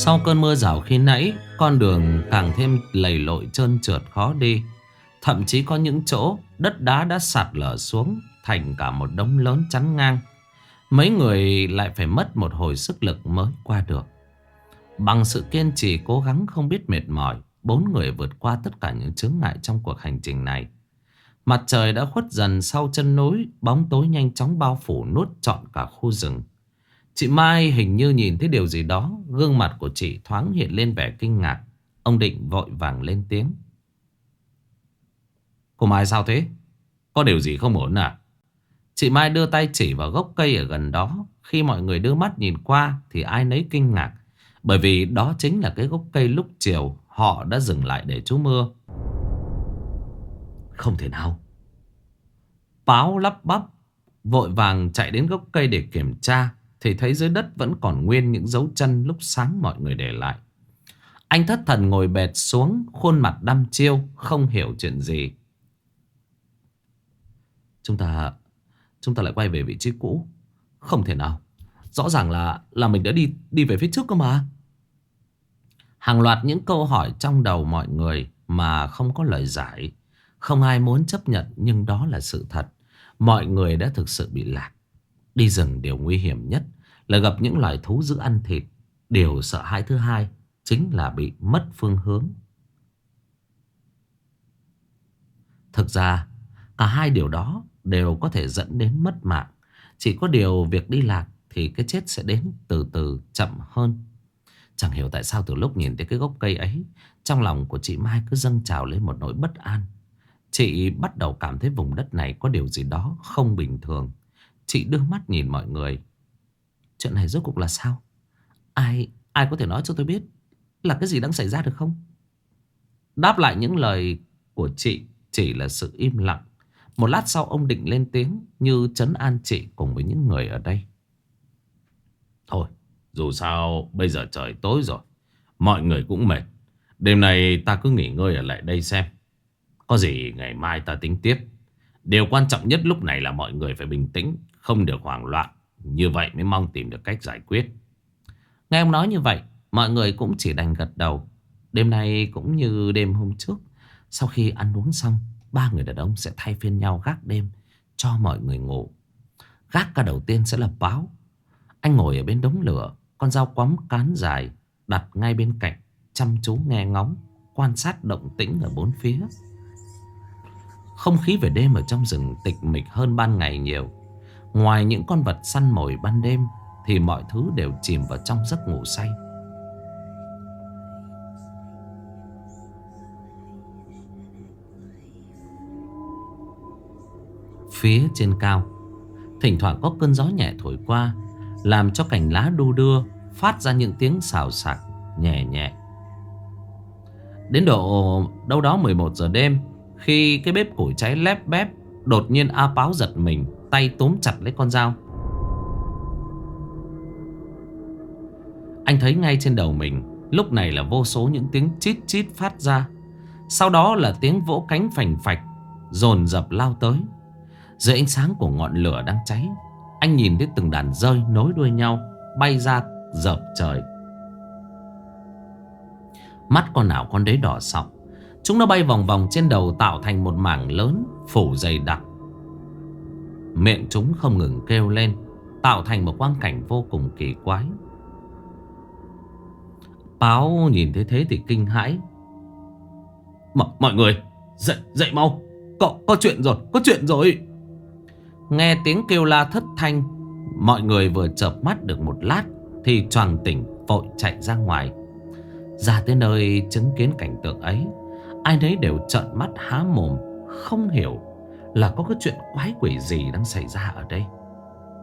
Sau cơn mưa rào khi nãy, con đường càng thêm lầy lội trơn trượt khó đi. Thậm chí có những chỗ đất đá đã sạt lở xuống thành cả một đống lớn chắn ngang. Mấy người lại phải mất một hồi sức lực mới qua được. Bằng sự kiên trì cố gắng không biết mệt mỏi, bốn người vượt qua tất cả những chướng ngại trong cuộc hành trình này. Mặt trời đã khuất dần sau chân núi, bóng tối nhanh chóng bao phủ nuốt trọn cả khu rừng. Chị Mai hình như nhìn thấy điều gì đó Gương mặt của chị thoáng hiện lên vẻ kinh ngạc Ông Định vội vàng lên tiếng Cô Mai sao thế? Có điều gì không ổn à? Chị Mai đưa tay chỉ vào gốc cây ở gần đó. Khi mọi người đưa mắt nhìn qua thì ai nấy kinh ngạc. Bởi vì đó chính là cái gốc cây lúc chiều họ đã dừng lại để trú mưa. Không thể nào. Báo lắp bắp, vội vàng chạy đến gốc cây để kiểm tra. Thì thấy dưới đất vẫn còn nguyên những dấu chân lúc sáng mọi người để lại. Anh thất thần ngồi bệt xuống, khuôn mặt đăm chiêu, không hiểu chuyện gì. Chúng ta Chúng ta lại quay về vị trí cũ. Không thể nào. Rõ ràng là là mình đã đi đi về phía trước cơ mà. Hàng loạt những câu hỏi trong đầu mọi người Mà không có lời giải. Không ai muốn chấp nhận Nhưng đó là sự thật. Mọi người đã thực sự bị lạc. Đi rừng điều nguy hiểm nhất. Là gặp những loài thú giữ ăn thịt Điều sợ hãi thứ hai Chính là bị mất phương hướng Thực ra Cả hai điều đó đều có thể dẫn đến mất mạng. Chỉ có điều việc đi lạc thì cái chết sẽ đến từ từ chậm hơn. Chẳng hiểu tại sao từ lúc nhìn thấy cái gốc cây ấy, trong lòng của chị Mai cứ dâng trào lên một nỗi bất an. Chị bắt đầu cảm thấy vùng đất này có điều gì đó không bình thường. Chị đưa mắt nhìn mọi người. Chuyện này rốt cuộc là sao? Ai ai có thể nói cho tôi biết là cái gì đang xảy ra được không? Đáp lại những lời của chị chỉ là sự im lặng một lát sau ông định lên tiếng như trấn an chị cùng với những người ở đây. Thôi, dù sao bây giờ trời tối rồi. Mọi người cũng mệt. Đêm nay ta cứ nghỉ ngơi ở lại đây xem. Có gì ngày mai ta tính tiếp. Điều quan trọng nhất lúc này là mọi người phải bình tĩnh, không được hoảng loạn. Như vậy mới mong tìm được cách giải quyết. Nghe ông nói như vậy, mọi người cũng chỉ đành gật đầu. Đêm nay cũng như đêm hôm trước, sau khi ăn uống xong, Ba người đàn ông sẽ thay phiên nhau gác đêm Cho mọi người ngủ Gác ca đầu tiên sẽ là báo Anh ngồi ở bên đống lửa Con dao quắm cán dài Đặt ngay bên cạnh Chăm chú nghe ngóng Quan sát động tĩnh ở bốn phía Không khí về đêm ở trong rừng tịch mịch hơn ban ngày nhiều Ngoài những con vật săn mồi ban đêm, Thì mọi thứ đều chìm vào trong giấc ngủ say. Phía trên cao, Thỉnh thoảng có cơn gió nhẹ thổi qua, Làm cho cành lá đu đưa, Phát ra những tiếng xào xạc Nhẹ nhẹ. Đến độ đâu đó 11 giờ đêm, Khi cái bếp củi cháy lép bép, Đột nhiên A Páo giật mình. Tay tóm chặt lấy con dao. Anh thấy ngay trên đầu mình, Lúc này là vô số những tiếng chít chít phát ra. Sau đó là tiếng vỗ cánh phành phạch, Dồn dập lao tới. Dưới ánh sáng của ngọn lửa đang cháy, Anh nhìn thấy từng đàn rơi nối đuôi nhau, Bay ra dập trời. Mắt con nào con đấy đỏ sọc Chúng nó bay vòng vòng trên đầu tạo thành một mảng lớn Phủ dày đặc. Miệng chúng không ngừng kêu lên Tạo thành một quang cảnh vô cùng kỳ quái. Báo nhìn thấy thế thì kinh hãi. M Mọi người Dậy dậy mau Có, có chuyện rồi Có chuyện rồi. Nghe tiếng kêu la thất thanh Mọi người vừa chợp mắt được một lát Thì choàng tỉnh vội chạy ra ngoài. Ra tới nơi chứng kiến cảnh tượng ấy Ai nấy đều trợn mắt há mồm Không hiểu là có cái chuyện quái quỷ gì đang xảy ra ở đây?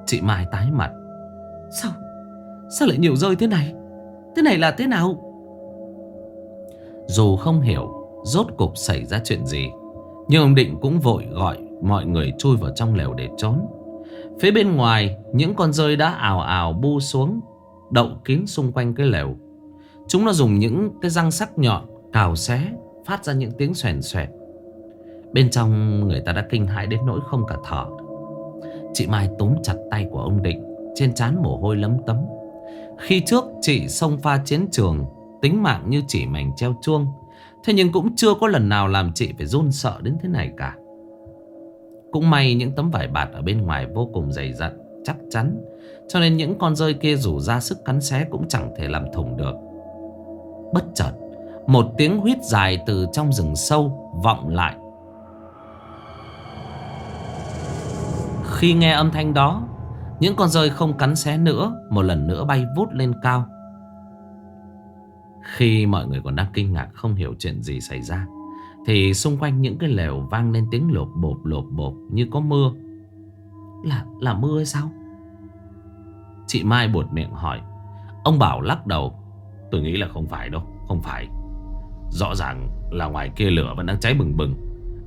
Chị Mai tái mặt. Sao? Sao lại nhiều rơi thế này? Thế này là thế nào? Dù không hiểu Rốt cục xảy ra chuyện gì Nhưng ông Định cũng vội gọi Mọi người chui vào trong lều để trốn. Phía bên ngoài Những con rơi đã ảo ảo bu xuống Đậu kín xung quanh cái lều. Chúng nó dùng những cái răng sắc nhọn Cào xé Phát ra những tiếng xoèn xoẹt Bên trong người ta đã kinh hãi đến nỗi không cả thở Chị Mai túm chặt tay của ông Định Trên trán mồ hôi lấm tấm Khi trước chị xông pha chiến trường Tính mạng như chỉ mảnh treo chuông Thế nhưng cũng chưa có lần nào làm chị phải run sợ đến thế này cả cũng may những tấm vải bạt ở bên ngoài vô cùng dày dặn, chắc chắn. Cho nên những con rơi kia dù ra sức cắn xé cũng chẳng thể làm thủng được. Bất chợt, một tiếng huyết dài từ trong rừng sâu vọng lại. Khi nghe âm thanh đó, những con rơi không cắn xé nữa, một lần nữa bay vút lên cao. Khi mọi người còn đang kinh ngạc không hiểu chuyện gì xảy ra thì xung quanh những cái lều vang lên tiếng lột bột lột bột như có mưa. Là là mưa hay sao? Chị Mai buột miệng hỏi. Ông Bảo lắc đầu. Tôi nghĩ là không phải đâu Không phải. Rõ ràng là ngoài kia lửa vẫn đang cháy bừng bừng.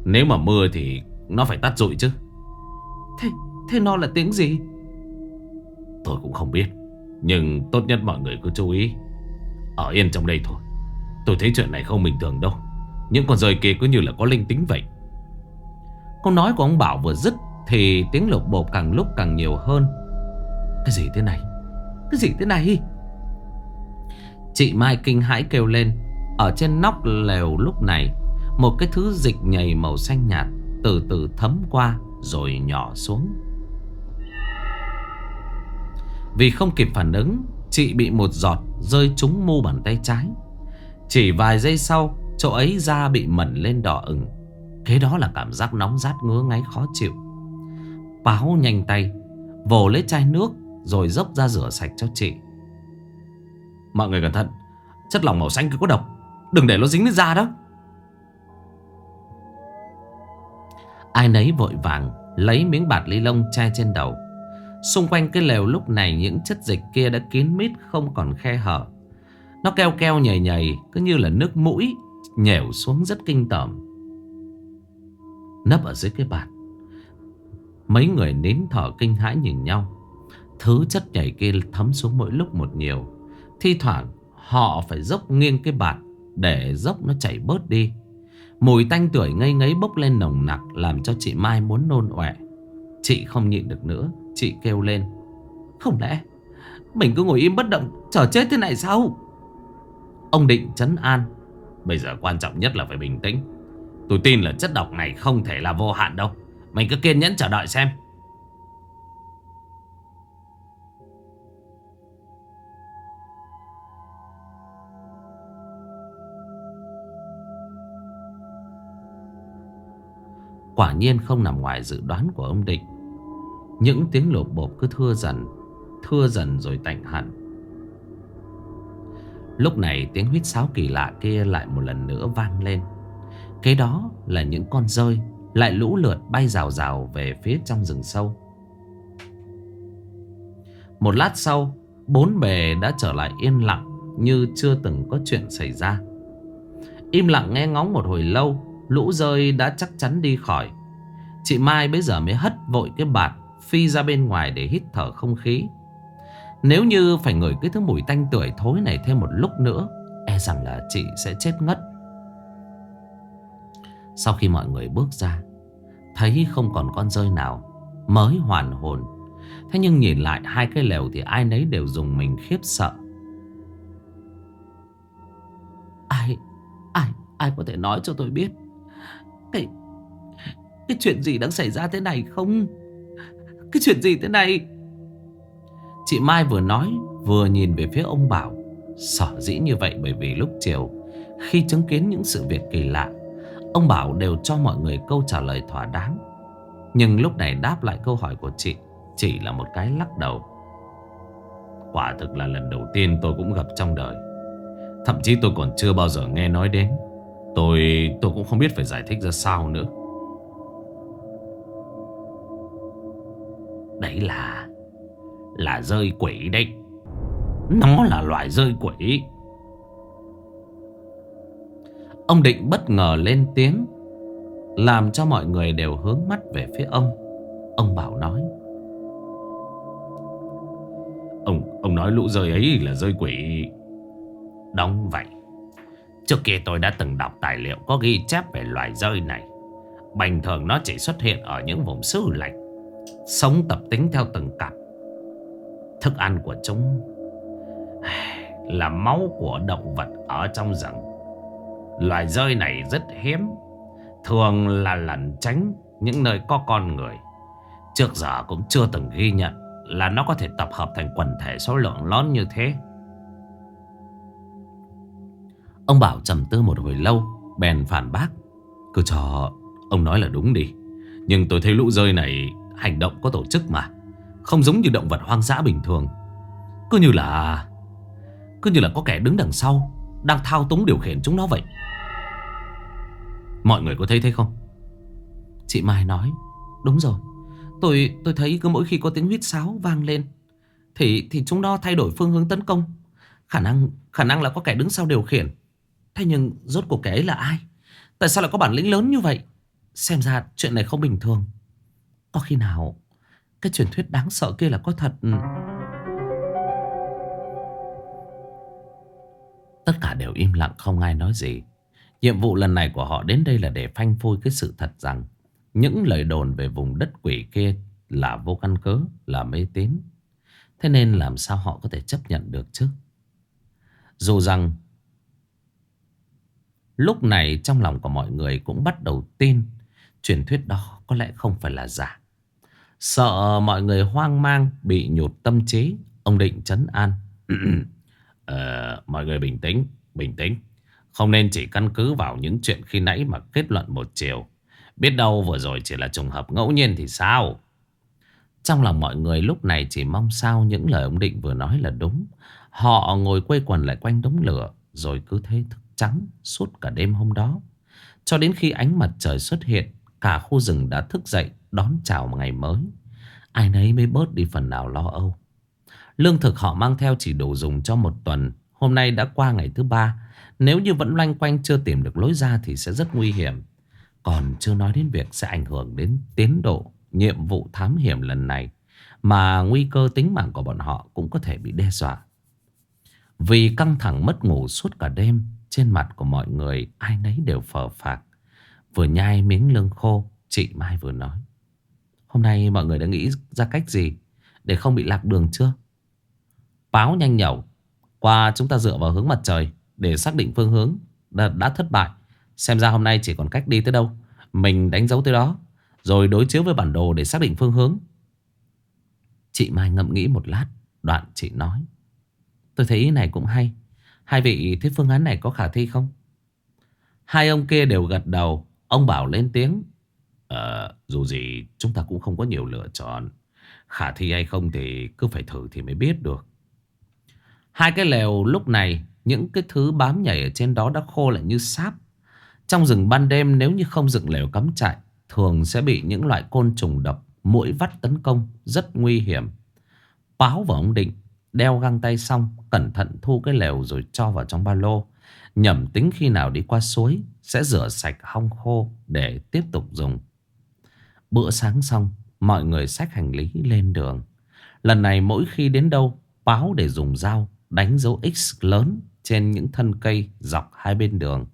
Nếu mà mưa thì nó phải tắt rụi chứ. Thế, thế nó là tiếng gì? Tôi cũng không biết Nhưng tốt nhất mọi người cứ chú ý. Ở yên trong đây thôi. Tôi thấy chuyện này không bình thường đâu. Những con rơi kia cứ như là có linh tính vậy. Câu nói của ông Bảo vừa dứt Thì tiếng lục bộp càng lúc càng nhiều hơn. Cái gì thế này? Cái gì thế này? Chị Mai kinh hãi kêu lên. Ở trên nóc lều lúc này Một cái thứ dịch nhầy màu xanh nhạt Từ từ thấm qua rồi nhỏ xuống. Vì không kịp phản ứng, Chị bị một giọt rơi trúng mu bàn tay trái. Chỉ vài giây sau, Chỗ ấy da bị mẩn lên đỏ ửng. Kế đó là cảm giác nóng rát ngứa ngáy khó chịu. Báo nhanh tay, Vồ lấy chai nước Rồi dốc ra rửa sạch cho chị. Mọi người cẩn thận, Chất lỏng màu xanh cứ có độc, Đừng để nó dính đến da đó. Ai nấy vội vàng Lấy miếng bạt ly lông che trên đầu. Xung quanh cái lều lúc này Những chất dịch kia đã kín mít, Không còn khe hở. Nó keo keo nhầy nhầy, Cứ như là nước mũi Nhẻo xuống rất kinh tởm. Nấp ở dưới cái bạt, Mấy người nín thở kinh hãi nhìn nhau. Thứ chất nhảy kia thấm xuống mỗi lúc một nhiều. Thi thoảng họ phải dốc nghiêng cái bạt Để dốc nó chảy bớt đi. Mùi tanh tuổi ngây ngấy bốc lên nồng nặc Làm cho chị Mai muốn nôn ọe. Chị không nhịn được nữa, Chị kêu lên. Không lẽ Mình cứ ngồi im bất động Chờ chết thế này sao? Ông định chấn an. Bây giờ quan trọng nhất là phải bình tĩnh. Tôi tin là chất độc này không thể là vô hạn đâu. Mình cứ kiên nhẫn chờ đợi xem. Quả nhiên không nằm ngoài dự đoán của ông Định. Những tiếng lột bột cứ thưa dần Thưa dần rồi tạnh hẳn. Lúc này tiếng huýt sáo kỳ lạ kia lại một lần nữa vang lên. Kế đó là những con rơi, Lại lũ lượt bay rào rào về phía trong rừng sâu. Một lát sau, Bốn bề đã trở lại yên lặng Như chưa từng có chuyện xảy ra. Im lặng nghe ngóng một hồi lâu Lũ rơi đã chắc chắn đi khỏi. Chị Mai bây giờ mới hất vội cái bạt Phi ra bên ngoài để hít thở không khí. Nếu như phải ngửi cái thứ mùi tanh tưởi thối này thêm một lúc nữa E rằng là chị sẽ chết ngất. Sau khi mọi người bước ra, Thấy không còn con rơi nào, Mới hoàn hồn. Thế nhưng nhìn lại hai cái lều Thì ai nấy đều dùng mình khiếp sợ. Ai Ai Ai có thể nói cho tôi biết? Cái chuyện gì đang xảy ra thế này không? Cái chuyện gì thế này? Chị Mai vừa nói, Vừa nhìn về phía ông Bảo. Sở dĩ như vậy bởi vì lúc chiều, Khi chứng kiến những sự việc kỳ lạ, Ông Bảo đều cho mọi người câu trả lời thỏa đáng. Nhưng lúc này đáp lại câu hỏi của chị, Chỉ là một cái lắc đầu. Quả thực là lần đầu tiên tôi cũng gặp trong đời. Thậm chí tôi còn chưa bao giờ nghe nói đến. Tôi tôi cũng không biết phải giải thích ra sao nữa. Đấy là Là rơi quỷ đấy. Nó là loại rơi quỷ. Ông Định bất ngờ lên tiếng, Làm cho mọi người đều hướng mắt về phía ông. Ông Bảo nói, Ông ông nói lũ rơi ấy là rơi quỷ. Đúng vậy. Trước kia tôi đã từng đọc tài liệu có ghi chép về loài rơi này. Bình thường nó chỉ xuất hiện ở những vùng xứ lạnh Sống tập tính theo từng cặp. Thức ăn của chúng Là máu của động vật ở trong rừng. Loài rơi này rất hiếm, Thường là lẩn tránh những nơi có con người. Trước giờ cũng chưa từng ghi nhận Là nó có thể tập hợp thành quần thể số lượng lớn như thế. Ông Bảo trầm tư một hồi lâu, Bèn phản bác. Cứ cho ông nói là đúng đi, Nhưng tôi thấy lũ rơi này Hành động có tổ chức mà. Không giống như động vật hoang dã bình thường. Cứ như là, Cứ như là có kẻ đứng đằng sau, Đang thao túng điều khiển chúng nó vậy. Mọi người có thấy thế không? Chị Mai nói, Đúng rồi. Tôi tôi thấy cứ mỗi khi có tiếng huýt sáo vang lên, Thì thì chúng nó thay đổi phương hướng tấn công. Khả năng khả năng là có kẻ đứng sau điều khiển. Thế nhưng rốt cuộc kẻ ấy là ai? Tại sao lại có bản lĩnh lớn như vậy? Xem ra chuyện này không bình thường. Có khi nào Cái truyền thuyết đáng sợ kia là có thật Tất cả đều im lặng không ai nói gì Nhiệm vụ lần này của họ đến đây là để phanh phui cái sự thật rằng những lời đồn về vùng đất quỷ kia là vô căn cứ, là mê tín. Thế nên làm sao họ có thể chấp nhận được chứ? Dù rằng lúc này trong lòng của mọi người cũng bắt đầu tin truyền thuyết đó có lẽ không phải là giả. Sợ mọi người hoang mang, bị nhụt tâm trí, ông định chấn an. [clears throat] ờ, mọi người bình tĩnh, bình tĩnh. Không nên chỉ căn cứ vào những chuyện khi nãy mà kết luận một chiều. Biết đâu vừa rồi chỉ là trùng hợp ngẫu nhiên thì sao? Trong lòng mọi người lúc này chỉ mong sao những lời ông Định vừa nói là đúng. Họ ngồi quây quần lại quanh đống lửa rồi cứ thế thức trắng suốt cả đêm hôm đó. Cho đến khi ánh mặt trời xuất hiện, cả khu rừng đã thức dậy đón chào ngày mới. Ai nấy mới bớt đi phần nào lo âu. Lương thực họ mang theo chỉ đủ dùng cho một tuần. Hôm nay đã qua ngày thứ ba. Nếu như vẫn loanh quanh chưa tìm được lối ra thì sẽ rất nguy hiểm. Còn chưa nói đến việc sẽ ảnh hưởng đến tiến độ nhiệm vụ thám hiểm lần này. Mà nguy cơ tính mạng của bọn họ cũng có thể bị đe dọa. Vì căng thẳng mất ngủ suốt cả đêm, trên mặt của mọi người ai nấy đều phờ phạc. Vừa nhai miếng lương khô, chị Mai vừa nói. Hôm nay mọi người đã nghĩ ra cách gì để không bị lạc đường chưa? Báo nhanh nhẩu. Qua chúng ta dựa vào hướng mặt trời để xác định phương hướng đã, đã thất bại. Xem ra hôm nay chỉ còn cách đi tới đâu Mình đánh dấu tới đó Rồi đối chiếu với bản đồ để xác định phương hướng Chị Mai ngẫm nghĩ một lát Đoạn chị nói Tôi thấy ý này cũng hay Hai vị thấy phương án này có khả thi không Hai ông kia đều gật đầu Ông bảo lên tiếng Ờ dù gì chúng ta cũng không có nhiều lựa chọn. Khả thi hay không thì cứ phải thử thì mới biết được. Hai cái lều lúc này, Những cái thứ bám nhảy ở trên đó đã khô lại như sáp. Trong rừng ban đêm, nếu như không dựng lều cắm trại, Thường sẽ bị những loại côn trùng độc, Mũi vắt tấn công, Rất nguy hiểm. Báo và ông Định, Đeo găng tay xong, Cẩn thận thu cái lều rồi cho vào trong ba lô. Nhẩm tính khi nào đi qua suối sẽ rửa sạch hong khô Để tiếp tục dùng Bữa sáng xong, Mọi người xách hành lý lên đường Lần này mỗi khi đến đâu, Báo để dùng dao, đánh dấu X lớn Trên những thân cây dọc hai bên đường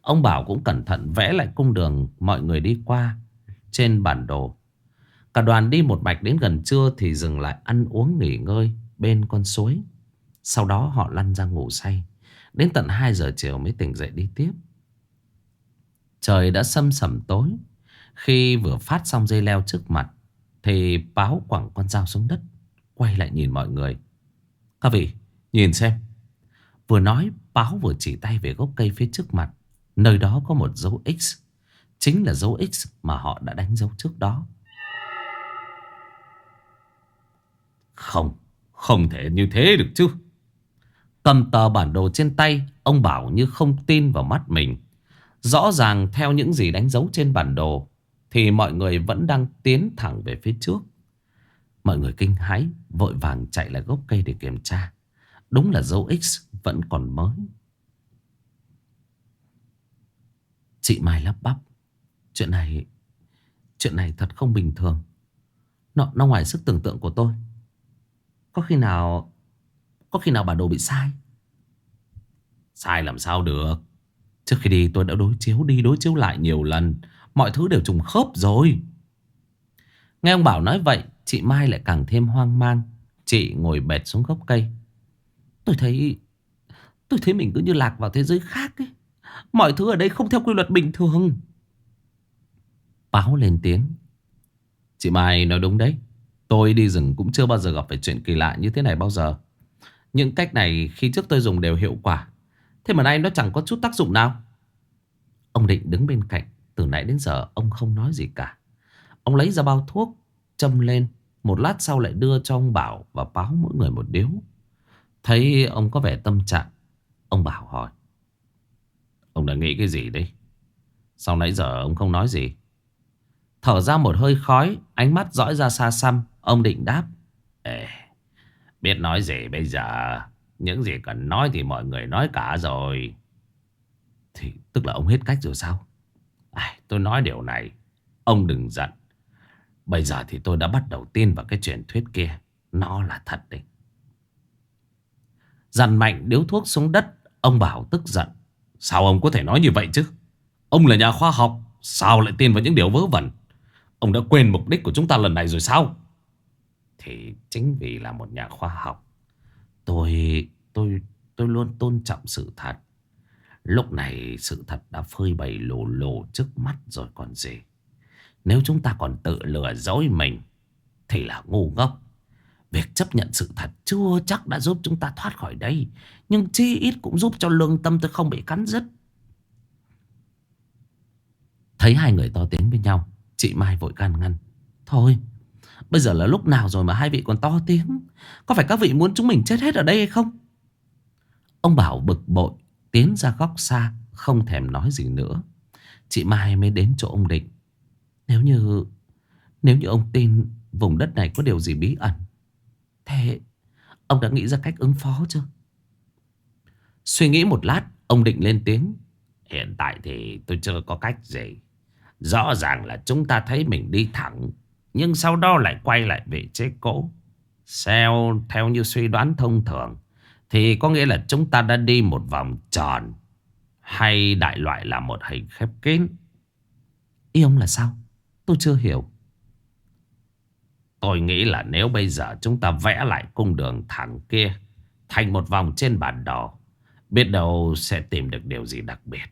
Ông Bảo cũng cẩn thận vẽ lại cung đường mọi người đi qua trên bản đồ. Cả đoàn đi một mạch đến gần trưa thì dừng lại ăn uống nghỉ ngơi bên con suối. Sau đó họ lăn ra ngủ say. Đến tận 2 giờ chiều mới tỉnh dậy đi tiếp. Trời đã sâm sầm tối. Khi vừa phát xong dây leo trước mặt thì báo quẳng con dao xuống đất. Quay lại nhìn mọi người. Các vị, nhìn xem. Vừa nói, báo vừa chỉ tay về gốc cây phía trước mặt. Nơi đó có một dấu X Chính là dấu X mà họ đã đánh dấu trước đó Không Không thể như thế được chứ Cầm tờ bản đồ trên tay Ông bảo như không tin vào mắt mình Rõ ràng theo những gì đánh dấu trên bản đồ Thì mọi người vẫn đang tiến thẳng về phía trước Mọi người kinh hãi Vội vàng chạy lại gốc cây để kiểm tra Đúng là dấu X vẫn còn mới Chị Mai lắp bắp. Chuyện này... Chuyện này thật không bình thường. Nó, nó ngoài sức tưởng tượng của tôi. Có khi nào... Có khi nào bản đồ bị sai? Sai làm sao được? Trước khi đi tôi đã đối chiếu đi đối chiếu lại nhiều lần. Mọi thứ đều trùng khớp rồi. Nghe ông Bảo nói vậy, chị Mai lại càng thêm hoang mang. Chị ngồi bệt xuống gốc cây. Tôi thấy... Tôi thấy mình cứ như lạc vào thế giới khác ấy. Mọi thứ ở đây không theo quy luật bình thường Báo lên tiếng Chị Mai nói đúng đấy Tôi đi rừng cũng chưa bao giờ gặp phải chuyện kỳ lạ như thế này bao giờ Những cách này khi trước tôi dùng đều hiệu quả Thế mà nay nó chẳng có chút tác dụng nào. Ông Định đứng bên cạnh Từ nãy đến giờ ông không nói gì cả. Ông lấy ra bao thuốc Châm lên Một lát sau lại đưa cho ông Bảo Và báo mỗi người một điếu. Thấy ông có vẻ tâm trạng Ông Bảo hỏi. Ông đã nghĩ cái gì đấy? Sau nãy giờ ông không nói gì? Thở ra một hơi khói Ánh mắt dõi ra xa xăm Ông định đáp. Ê, Biết nói gì bây giờ? Những gì cần nói thì mọi người nói cả rồi. Thì tức là ông hết cách rồi sao? À, Tôi nói điều này Ông đừng giận. Bây giờ thì tôi đã bắt đầu tin vào cái truyền thuyết kia. Nó là thật đấy. Dằn mạnh điếu thuốc xuống đất Ông Bảo tức giận. Sao ông có thể nói như vậy chứ? Ông là nhà khoa học Sao lại tin vào những điều vớ vẩn? Ông đã quên mục đích của chúng ta lần này rồi sao? Thì chính vì là một nhà khoa học Tôi tôi tôi luôn tôn trọng sự thật. Lúc này sự thật đã phơi bày lồ lồ trước mắt rồi còn gì. Nếu chúng ta còn tự lừa dối mình, Thì là ngu ngốc. Việc chấp nhận sự thật chưa chắc đã giúp chúng ta thoát khỏi đây, Nhưng chi ít cũng giúp cho lương tâm tôi không bị cắn rứt Thấy hai người to tiếng với nhau, Chị Mai vội can ngăn. Thôi bây giờ là lúc nào rồi mà hai vị còn to tiếng? Có phải các vị muốn chúng mình chết hết ở đây hay không? Ông Bảo bực bội, Tiến ra góc xa, Không thèm nói gì nữa. Chị Mai mới đến chỗ ông Định. Nếu như Nếu như ông tin vùng đất này có điều gì bí ẩn, Thế Ông đã nghĩ ra cách ứng phó chưa? Suy nghĩ một lát, Ông Định lên tiếng. Hiện tại thì tôi chưa có cách gì. Rõ ràng là chúng ta thấy mình đi thẳng. Nhưng sau đó lại quay lại vị trí cũ. Theo, theo như suy đoán thông thường Thì có nghĩa là chúng ta đã đi một vòng tròn. Hay đại loại là một hình khép kín. Ý ông là sao? Tôi chưa hiểu. Tôi nghĩ là nếu bây giờ chúng ta vẽ lại cung đường thẳng kia Thành một vòng trên bản đồ Biết đâu sẽ tìm được điều gì đặc biệt.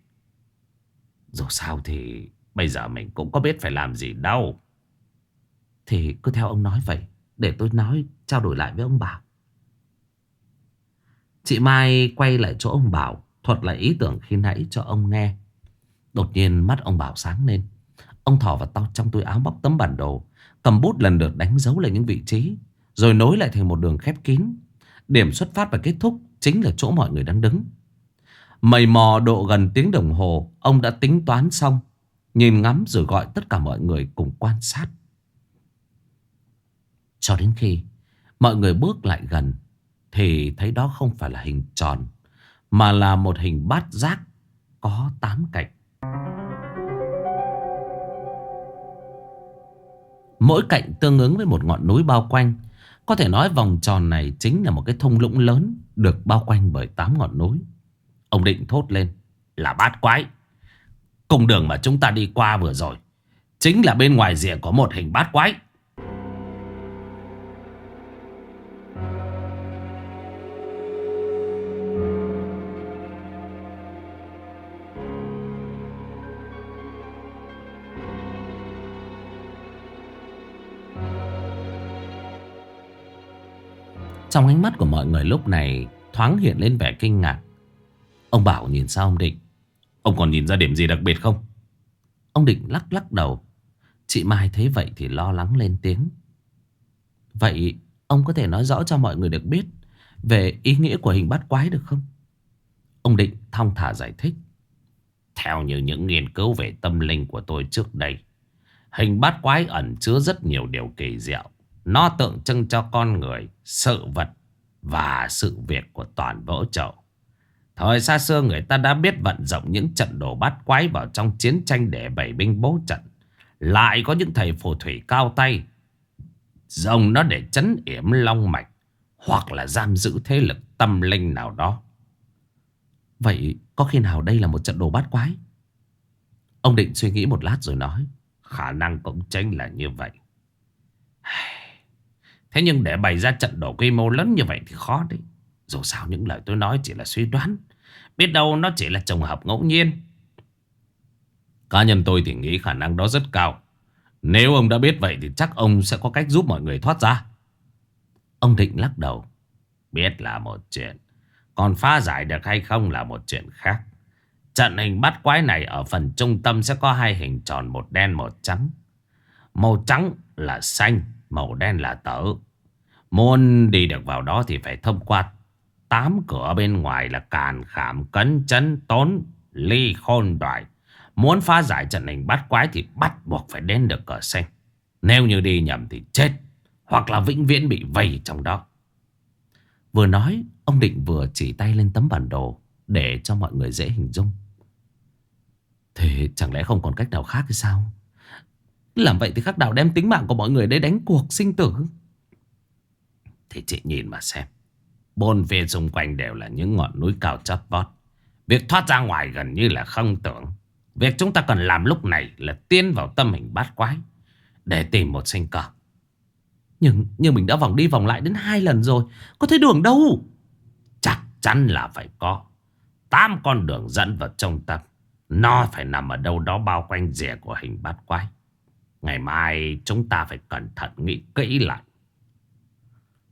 Dù sao thì Bây giờ mình cũng có biết phải làm gì đâu. Thì cứ theo ông nói vậy, Để tôi nói, trao đổi lại với ông Bảo. Chị Mai quay lại chỗ ông Bảo, Thuật lại ý tưởng khi nãy cho ông nghe. Đột nhiên mắt ông Bảo sáng lên. Ông thỏ vào tao trong túi áo bóc tấm bản đồ, Cầm bút lần lượt đánh dấu lại những vị trí, Rồi nối lại thành một đường khép kín. Điểm xuất phát và kết thúc Chính là chỗ mọi người đang đứng. Mầy mò độ gần tiếng đồng hồ, Ông đã tính toán xong, Nhìn ngắm rồi gọi tất cả mọi người cùng quan sát. Cho đến khi Mọi người bước lại gần, Thì thấy đó không phải là hình tròn, Mà là một hình bát giác Có tám cạnh. Mỗi cạnh tương ứng với một ngọn núi bao quanh. Có thể nói vòng tròn này chính là một cái thung lũng lớn Được bao quanh bởi tám ngọn núi. Ông định thốt lên, Là bát quái. Cung đường mà chúng ta đi qua vừa rồi, Chính là bên ngoài rìa có một hình bát quái. Trong ánh mắt của mọi người lúc này thoáng hiện lên vẻ kinh ngạc. Ông Bảo nhìn sang ông Định. Ông còn nhìn ra điểm gì đặc biệt không? Ông Định lắc lắc đầu. Chị Mai thấy vậy thì lo lắng lên tiếng. Vậy ông có thể nói rõ cho mọi người được biết về ý nghĩa của hình bát quái được không? Ông Định thong thả giải thích. Theo như những nghiên cứu về tâm linh của tôi trước đây, hình bát quái ẩn chứa rất nhiều điều kỳ diệu. Nó tượng trưng cho con người, sự vật và sự việc của toàn vũ trụ. Thời xa xưa người ta đã biết vận dụng những trận đồ bát quái vào trong chiến tranh để bày binh bố trận. Lại có những thầy phù thủy cao tay dùng nó để chấn yểm long mạch hoặc là giam giữ thế lực tâm linh nào đó. Vậy có khi nào đây là một trận đồ bát quái? Ông định suy nghĩ một lát rồi nói. Khả năng cũng chính là như vậy. Thế nhưng để bày ra trận đổ quy mô lớn như vậy thì khó đấy. Dù sao những lời tôi nói chỉ là suy đoán. Biết đâu nó chỉ là trùng hợp ngẫu nhiên. Cá nhân tôi thì nghĩ khả năng đó rất cao. Nếu ông đã biết vậy thì chắc ông sẽ có cách giúp mọi người thoát ra. Ông Định lắc đầu. Biết là một chuyện. Còn phá giải được hay không là một chuyện khác. Trận hình bắt quái này ở phần trung tâm sẽ có hai hình tròn một đen một trắng. Màu trắng là xanh, màu đen là tử. Muốn đi được vào đó thì phải thông qua tám cửa bên ngoài là càn khảm cấn chấn tốn ly khôn đoại. Muốn phá giải trận hình bắt quái thì bắt buộc phải đến được cờ xanh. Nếu như đi nhầm thì chết. Hoặc là vĩnh viễn bị vây trong đó. Vừa nói, ông Định vừa chỉ tay lên tấm bản đồ để cho mọi người dễ hình dung. Thế chẳng lẽ không còn cách nào khác hay sao? Làm vậy thì khắc đạo đem tính mạng của mọi người để đánh cuộc sinh tử. Thì chị nhìn mà xem. bồn phía xung quanh đều là những ngọn núi cao chót vót. Việc thoát ra ngoài gần như là không tưởng. Việc chúng ta cần làm lúc này là tiến vào tâm hình bát quái. Để tìm một sinh cờ. Nhưng nhưng mình đã vòng đi vòng lại đến hai lần rồi. Có thấy đường đâu? Chắc chắn là phải có. Tám con đường dẫn vào trong tâm. Nó phải nằm ở đâu đó bao quanh rìa của hình bát quái. Ngày mai chúng ta phải cẩn thận nghĩ kỹ lại.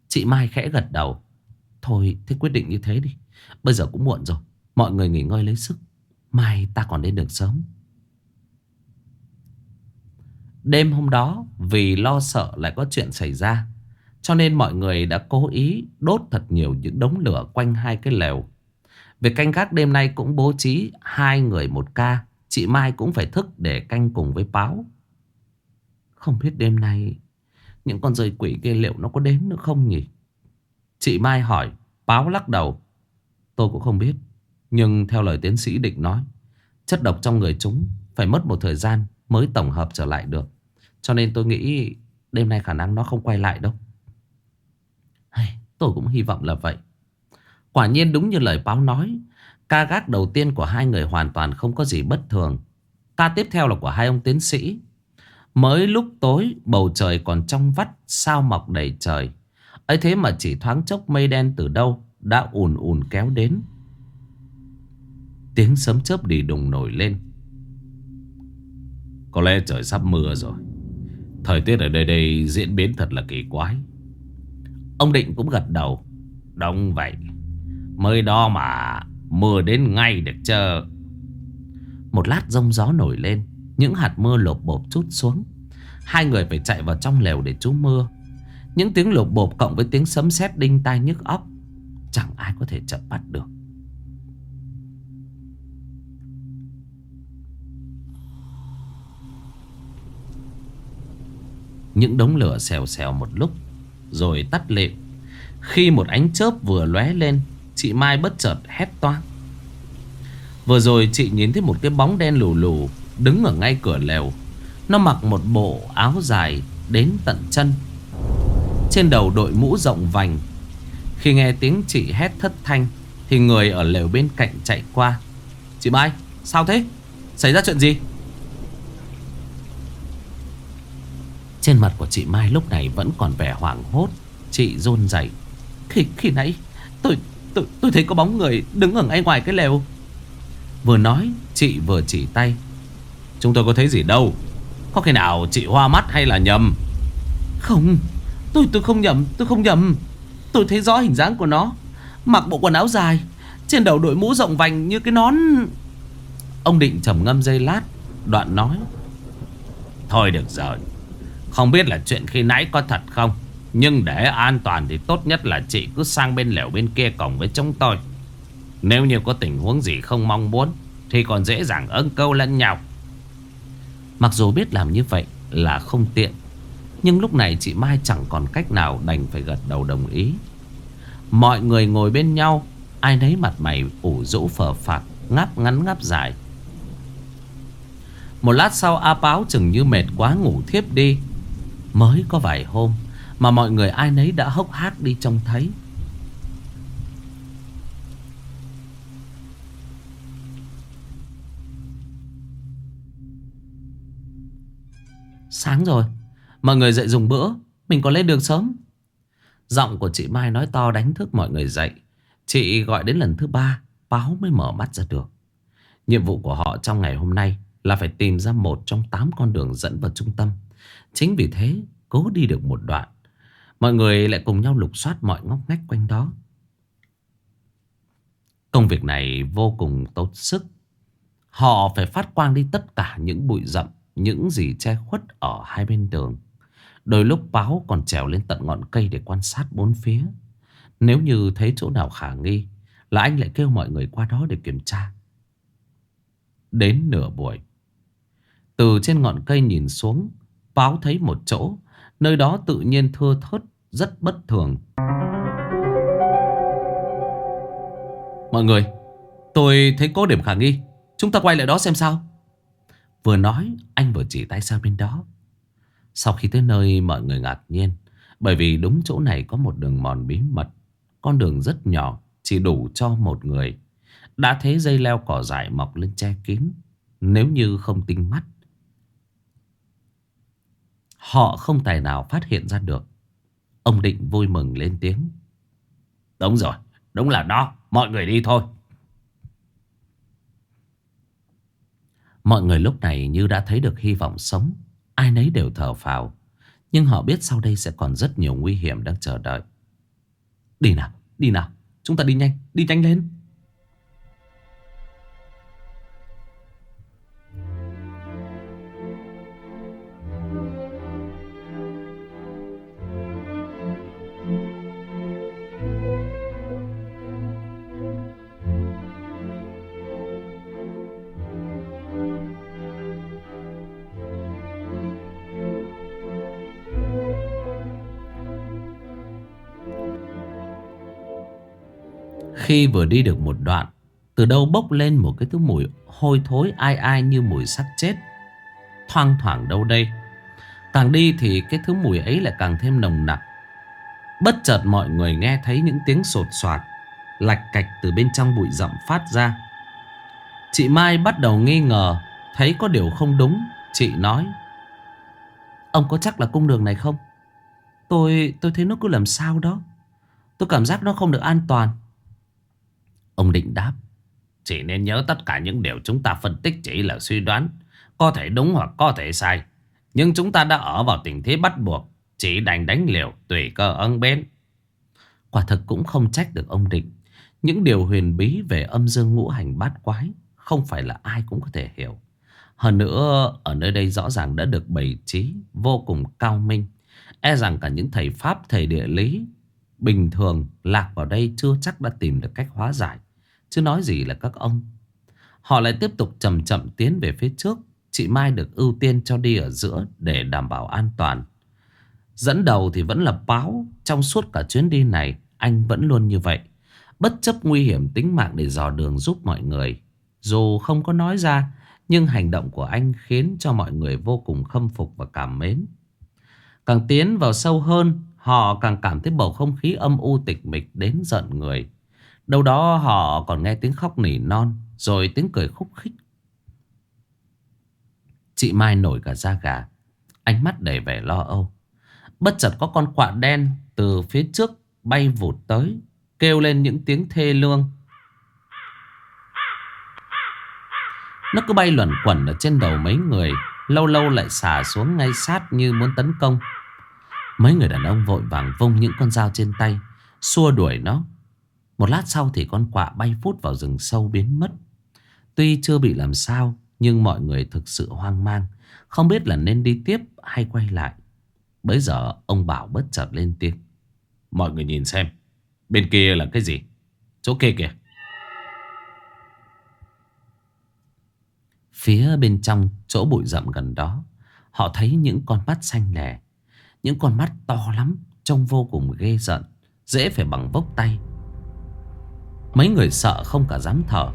Chị Mai khẽ gật đầu. Thôi, thế quyết định như thế đi. Bây giờ cũng muộn rồi. Mọi người nghỉ ngơi lấy sức. Mai ta còn đến đường sớm. Đêm hôm đó, vì lo sợ lại có chuyện xảy ra. Cho nên mọi người đã cố ý đốt thật nhiều những đống lửa quanh hai cái lều. Việc canh gác đêm nay cũng bố trí hai người một ca. Chị Mai cũng phải thức để canh cùng với báo. Không biết đêm nay những con rơi quỷ kia liệu nó có đến nữa không nhỉ? Chị Mai hỏi, báo lắc đầu. Tôi cũng không biết. Nhưng theo lời tiến sĩ Định nói, chất độc trong người chúng phải mất một thời gian mới tổng hợp trở lại được. Cho nên tôi nghĩ đêm nay khả năng nó không quay lại đâu. Tôi cũng hy vọng là vậy. Quả nhiên đúng như lời báo nói, ca gác đầu tiên của hai người hoàn toàn không có gì bất thường. Ca tiếp theo là của hai ông tiến sĩ. Mới lúc tối, bầu trời còn trong vắt, sao mọc đầy trời. ấy thế mà chỉ thoáng chốc mây đen từ đâu đã ùn ùn kéo đến. Tiếng sấm chớp đi đùng nổi lên. Có lẽ trời sắp mưa rồi. Thời tiết ở đây đây diễn biến thật là kỳ quái. Ông Định cũng gật đầu. đông vậy. Mới đó mà mưa đến ngay được chờ. Một lát rông gió nổi lên. Những hạt mưa lột bột chút xuống. Hai người phải chạy vào trong lều để trú mưa. Những tiếng lột bột cộng với tiếng sấm sét đinh tai nhức óc, Chẳng ai có thể chậm bắt được. Những đống lửa xèo xèo một lúc, Rồi tắt lịm Khi một ánh chớp vừa lóe lên, Chị Mai bất chợt hét toang Vừa rồi chị nhìn thấy một cái bóng đen lù lù Đứng ở ngay cửa lều. Nó mặc một bộ áo dài Đến tận chân. Trên đầu đội mũ rộng vành. Khi nghe tiếng chị hét thất thanh Thì người ở lều bên cạnh chạy qua. Chị Mai sao thế? Xảy ra chuyện gì? Trên mặt của chị Mai lúc này vẫn còn vẻ hoảng hốt. Chị rôn rẩy. Khi, khi nãy tôi, tôi, tôi thấy có bóng người đứng ở ngay ngoài cái lều. Vừa nói chị vừa chỉ tay. Chúng tôi có thấy gì đâu. Có khi nào chị hoa mắt hay là nhầm? Không, Tôi tôi không nhầm, Tôi không nhầm. Tôi thấy rõ hình dáng của nó. Mặc bộ quần áo dài, Trên đầu đội mũ rộng vành như cái nón. Ông định trầm ngâm dây lát, Đoạn nói. Thôi được rồi, Không biết là chuyện khi nãy có thật không, Nhưng để an toàn thì tốt nhất là chị cứ sang bên lẻo bên kia cổng với chúng tôi. Nếu như có tình huống gì không mong muốn, Thì còn dễ dàng ân câu lẫn nhau. Mặc dù biết làm như vậy là không tiện, Nhưng lúc này chị Mai chẳng còn cách nào đành phải gật đầu đồng ý. Mọi người ngồi bên nhau, Ai nấy mặt mày ủ rũ phờ phạc, Ngáp ngắn ngáp dài. Một lát sau A Báo chừng như mệt quá ngủ thiếp đi. Mới có vài hôm Mà mọi người ai nấy đã hốc hác đi trông thấy. Sáng rồi. Mọi người dậy dùng bữa. Mình còn lên đường sớm. Giọng của chị Mai nói to đánh thức mọi người dậy. Chị gọi đến lần thứ ba, Báo mới mở mắt ra được. Nhiệm vụ của họ trong ngày hôm nay Là phải tìm ra một trong tám con đường dẫn vào trung tâm. Chính vì thế, Cố đi được một đoạn, Mọi người lại cùng nhau lục soát mọi ngóc ngách quanh đó. Công việc này vô cùng tốn sức. Họ phải phát quang đi tất cả những bụi rậm những gì che khuất ở hai bên đường. Đôi lúc báo còn trèo lên tận ngọn cây để quan sát bốn phía. Nếu như thấy chỗ nào khả nghi là anh lại kêu mọi người qua đó để kiểm tra. Đến nửa buổi, Từ trên ngọn cây nhìn xuống Báo thấy một chỗ Nơi đó tự nhiên thưa thớt Rất bất thường Mọi người Tôi thấy có điểm khả nghi Chúng ta quay lại đó xem sao Vừa nói, anh vừa chỉ tay sang bên đó. Sau khi tới nơi, mọi người ngạc nhiên, Bởi vì đúng chỗ này có một đường mòn bí mật. Con đường rất nhỏ, Chỉ đủ cho một người. Đã thấy dây leo cỏ dại mọc lên che kín, Nếu như không tinh mắt. Họ không tài nào phát hiện ra được. Ông Định vui mừng lên tiếng. Đúng rồi, Đúng là đó, Mọi người đi thôi. Mọi người lúc này như đã thấy được hy vọng sống. Ai nấy đều thở phào. Nhưng họ biết sau đây sẽ còn rất nhiều nguy hiểm đang chờ đợi. Đi nào, đi nào. Chúng ta đi nhanh, đi nhanh lên. Khi vừa đi được một đoạn, Từ đâu bốc lên một cái thứ mùi hôi thối ai ai như mùi xác chết. Thoang thoảng đâu đây? Càng đi thì cái thứ mùi ấy lại càng thêm nồng nặc. Bất chợt mọi người nghe thấy những tiếng sột soạt, Lạch cạch từ bên trong bụi rậm phát ra. Chị Mai bắt đầu nghi ngờ, Thấy có điều không đúng, Chị nói. Ông có chắc là cung đường này không? Tôi tôi thấy nó cứ làm sao đó. Tôi cảm giác nó không được an toàn. Ông Định đáp. Chỉ nên nhớ tất cả những điều chúng ta phân tích chỉ là suy đoán. Có thể đúng hoặc có thể sai. Nhưng chúng ta đã ở vào tình thế bắt buộc. Chỉ đành đánh liều tùy cơ ân bên. Quả thực cũng không trách được ông Định. Những điều huyền bí về âm dương ngũ hành bát quái không phải là ai cũng có thể hiểu. Hơn nữa, ở nơi đây rõ ràng đã được bày trí vô cùng cao minh. E rằng cả những thầy Pháp, thầy địa lý bình thường lạc vào đây chưa chắc đã tìm được cách hóa giải. Chứ nói gì là các ông. Họ lại tiếp tục chậm chậm tiến về phía trước. Chị Mai được ưu tiên cho đi ở giữa Để đảm bảo an toàn. Dẫn đầu thì vẫn là báo. Trong suốt cả chuyến đi này, Anh vẫn luôn như vậy. Bất chấp nguy hiểm tính mạng để dò đường giúp mọi người. Dù không có nói ra, Nhưng hành động của anh khiến cho mọi người vô cùng khâm phục và cảm mến. Càng tiến vào sâu hơn, Họ càng cảm thấy bầu không khí âm u tịch mịch đến giận người. Đâu đó họ còn nghe tiếng khóc nỉ non, Rồi tiếng cười khúc khích. Chị Mai nổi cả da gà, Ánh mắt đầy vẻ lo âu. Bất chợt có con quạ đen Từ phía trước bay vụt tới, Kêu lên những tiếng thê lương. Nó cứ bay luẩn quẩn ở trên đầu mấy người, Lâu lâu lại xả xuống ngay sát như muốn tấn công. Mấy người đàn ông vội vàng vung những con dao trên tay, Xua đuổi nó một lát sau thì con quạ bay phút vào rừng sâu biến mất. Tuy chưa bị làm sao, nhưng mọi người thực sự hoang mang. Không biết là nên đi tiếp hay quay lại. Bây giờ ông Bảo bất chợt lên tiếng. Mọi người nhìn xem. Bên kia là cái gì? Chỗ kia kìa. Phía bên trong chỗ bụi rậm gần đó, họ thấy những con mắt xanh lè. Những con mắt to lắm, trông vô cùng ghê giận, dễ phải bằng vốc tay. Mấy người sợ không cả dám thở.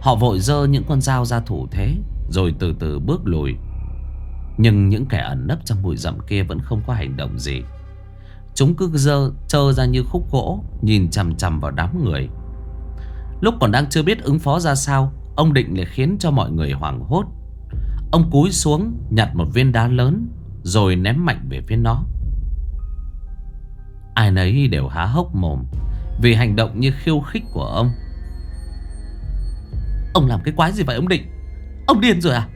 Họ vội dơ những con dao ra thủ thế, Rồi từ từ bước lùi. Nhưng những kẻ ẩn nấp trong bụi rậm kia Vẫn không có hành động gì. Chúng cứ dơ, trơ ra như khúc gỗ, Nhìn chằm chằm vào đám người. Lúc còn đang chưa biết ứng phó ra sao, Ông định lại khiến cho mọi người hoảng hốt. Ông cúi xuống, Nhặt một viên đá lớn, Rồi ném mạnh về phía nó. Ai nấy đều há hốc mồm vì hành động như khiêu khích của ông. Ông làm cái quái gì vậy ông Định? Ông điên rồi à?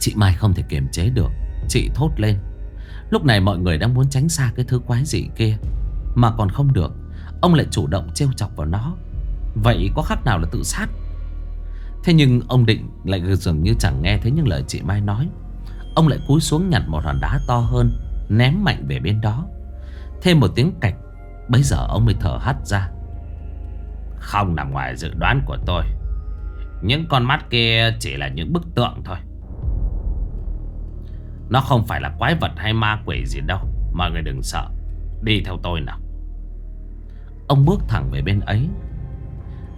Chị Mai không thể kiềm chế được. Chị thốt lên. Lúc này mọi người đang muốn tránh xa cái thứ quái dị kia, Mà còn không được. Ông lại chủ động trêu chọc vào nó. Vậy có khác nào là tự sát? Thế nhưng ông Định lại dường như chẳng nghe thấy những lời chị Mai nói. Ông lại cúi xuống nhặt một hòn đá to hơn, Ném mạnh về bên đó. Thêm một tiếng cạch Bây giờ ông mới thở hắt ra. Không nằm ngoài dự đoán của tôi. Những con mắt kia chỉ là những bức tượng thôi. Nó không phải là quái vật hay ma quỷ gì đâu. Mọi người đừng sợ. Đi theo tôi nào. Ông bước thẳng về bên ấy.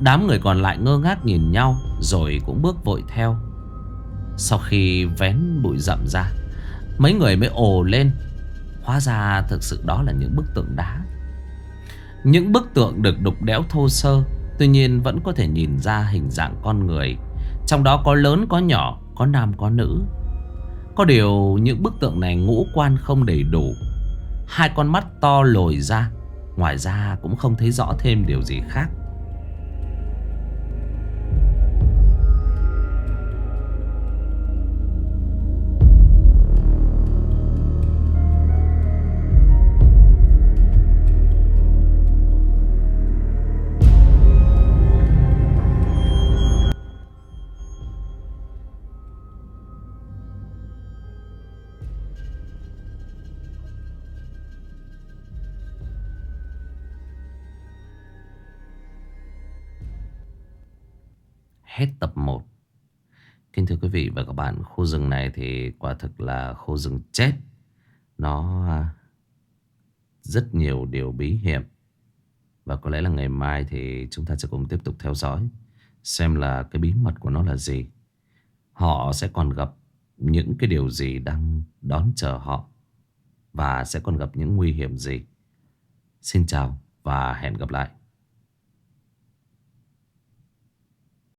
Đám người còn lại ngơ ngác nhìn nhau Rồi cũng bước vội theo. Sau khi vén bụi rậm ra, Mấy người mới ồ lên. Hóa ra thực sự đó là những bức tượng đá. Những bức tượng được đục đẽo thô sơ, Tuy nhiên vẫn có thể nhìn ra hình dạng con người. Trong đó có lớn, có nhỏ, Có nam, có nữ. Có điều những bức tượng này ngũ quan không đầy đủ. Hai con mắt to lồi ra, Ngoài ra cũng không thấy rõ thêm điều gì khác. Hết tập 1 Kính thưa quý vị và các bạn, Khu rừng này thì quả thực là khu rừng chết. Nó à, rất nhiều điều bí hiểm. Và có lẽ là ngày mai thì chúng ta sẽ cùng tiếp tục theo dõi, Xem là cái bí mật của nó là gì. Họ sẽ còn gặp những cái điều gì đang đón chờ họ Và sẽ còn gặp những nguy hiểm gì. Xin chào và hẹn gặp lại.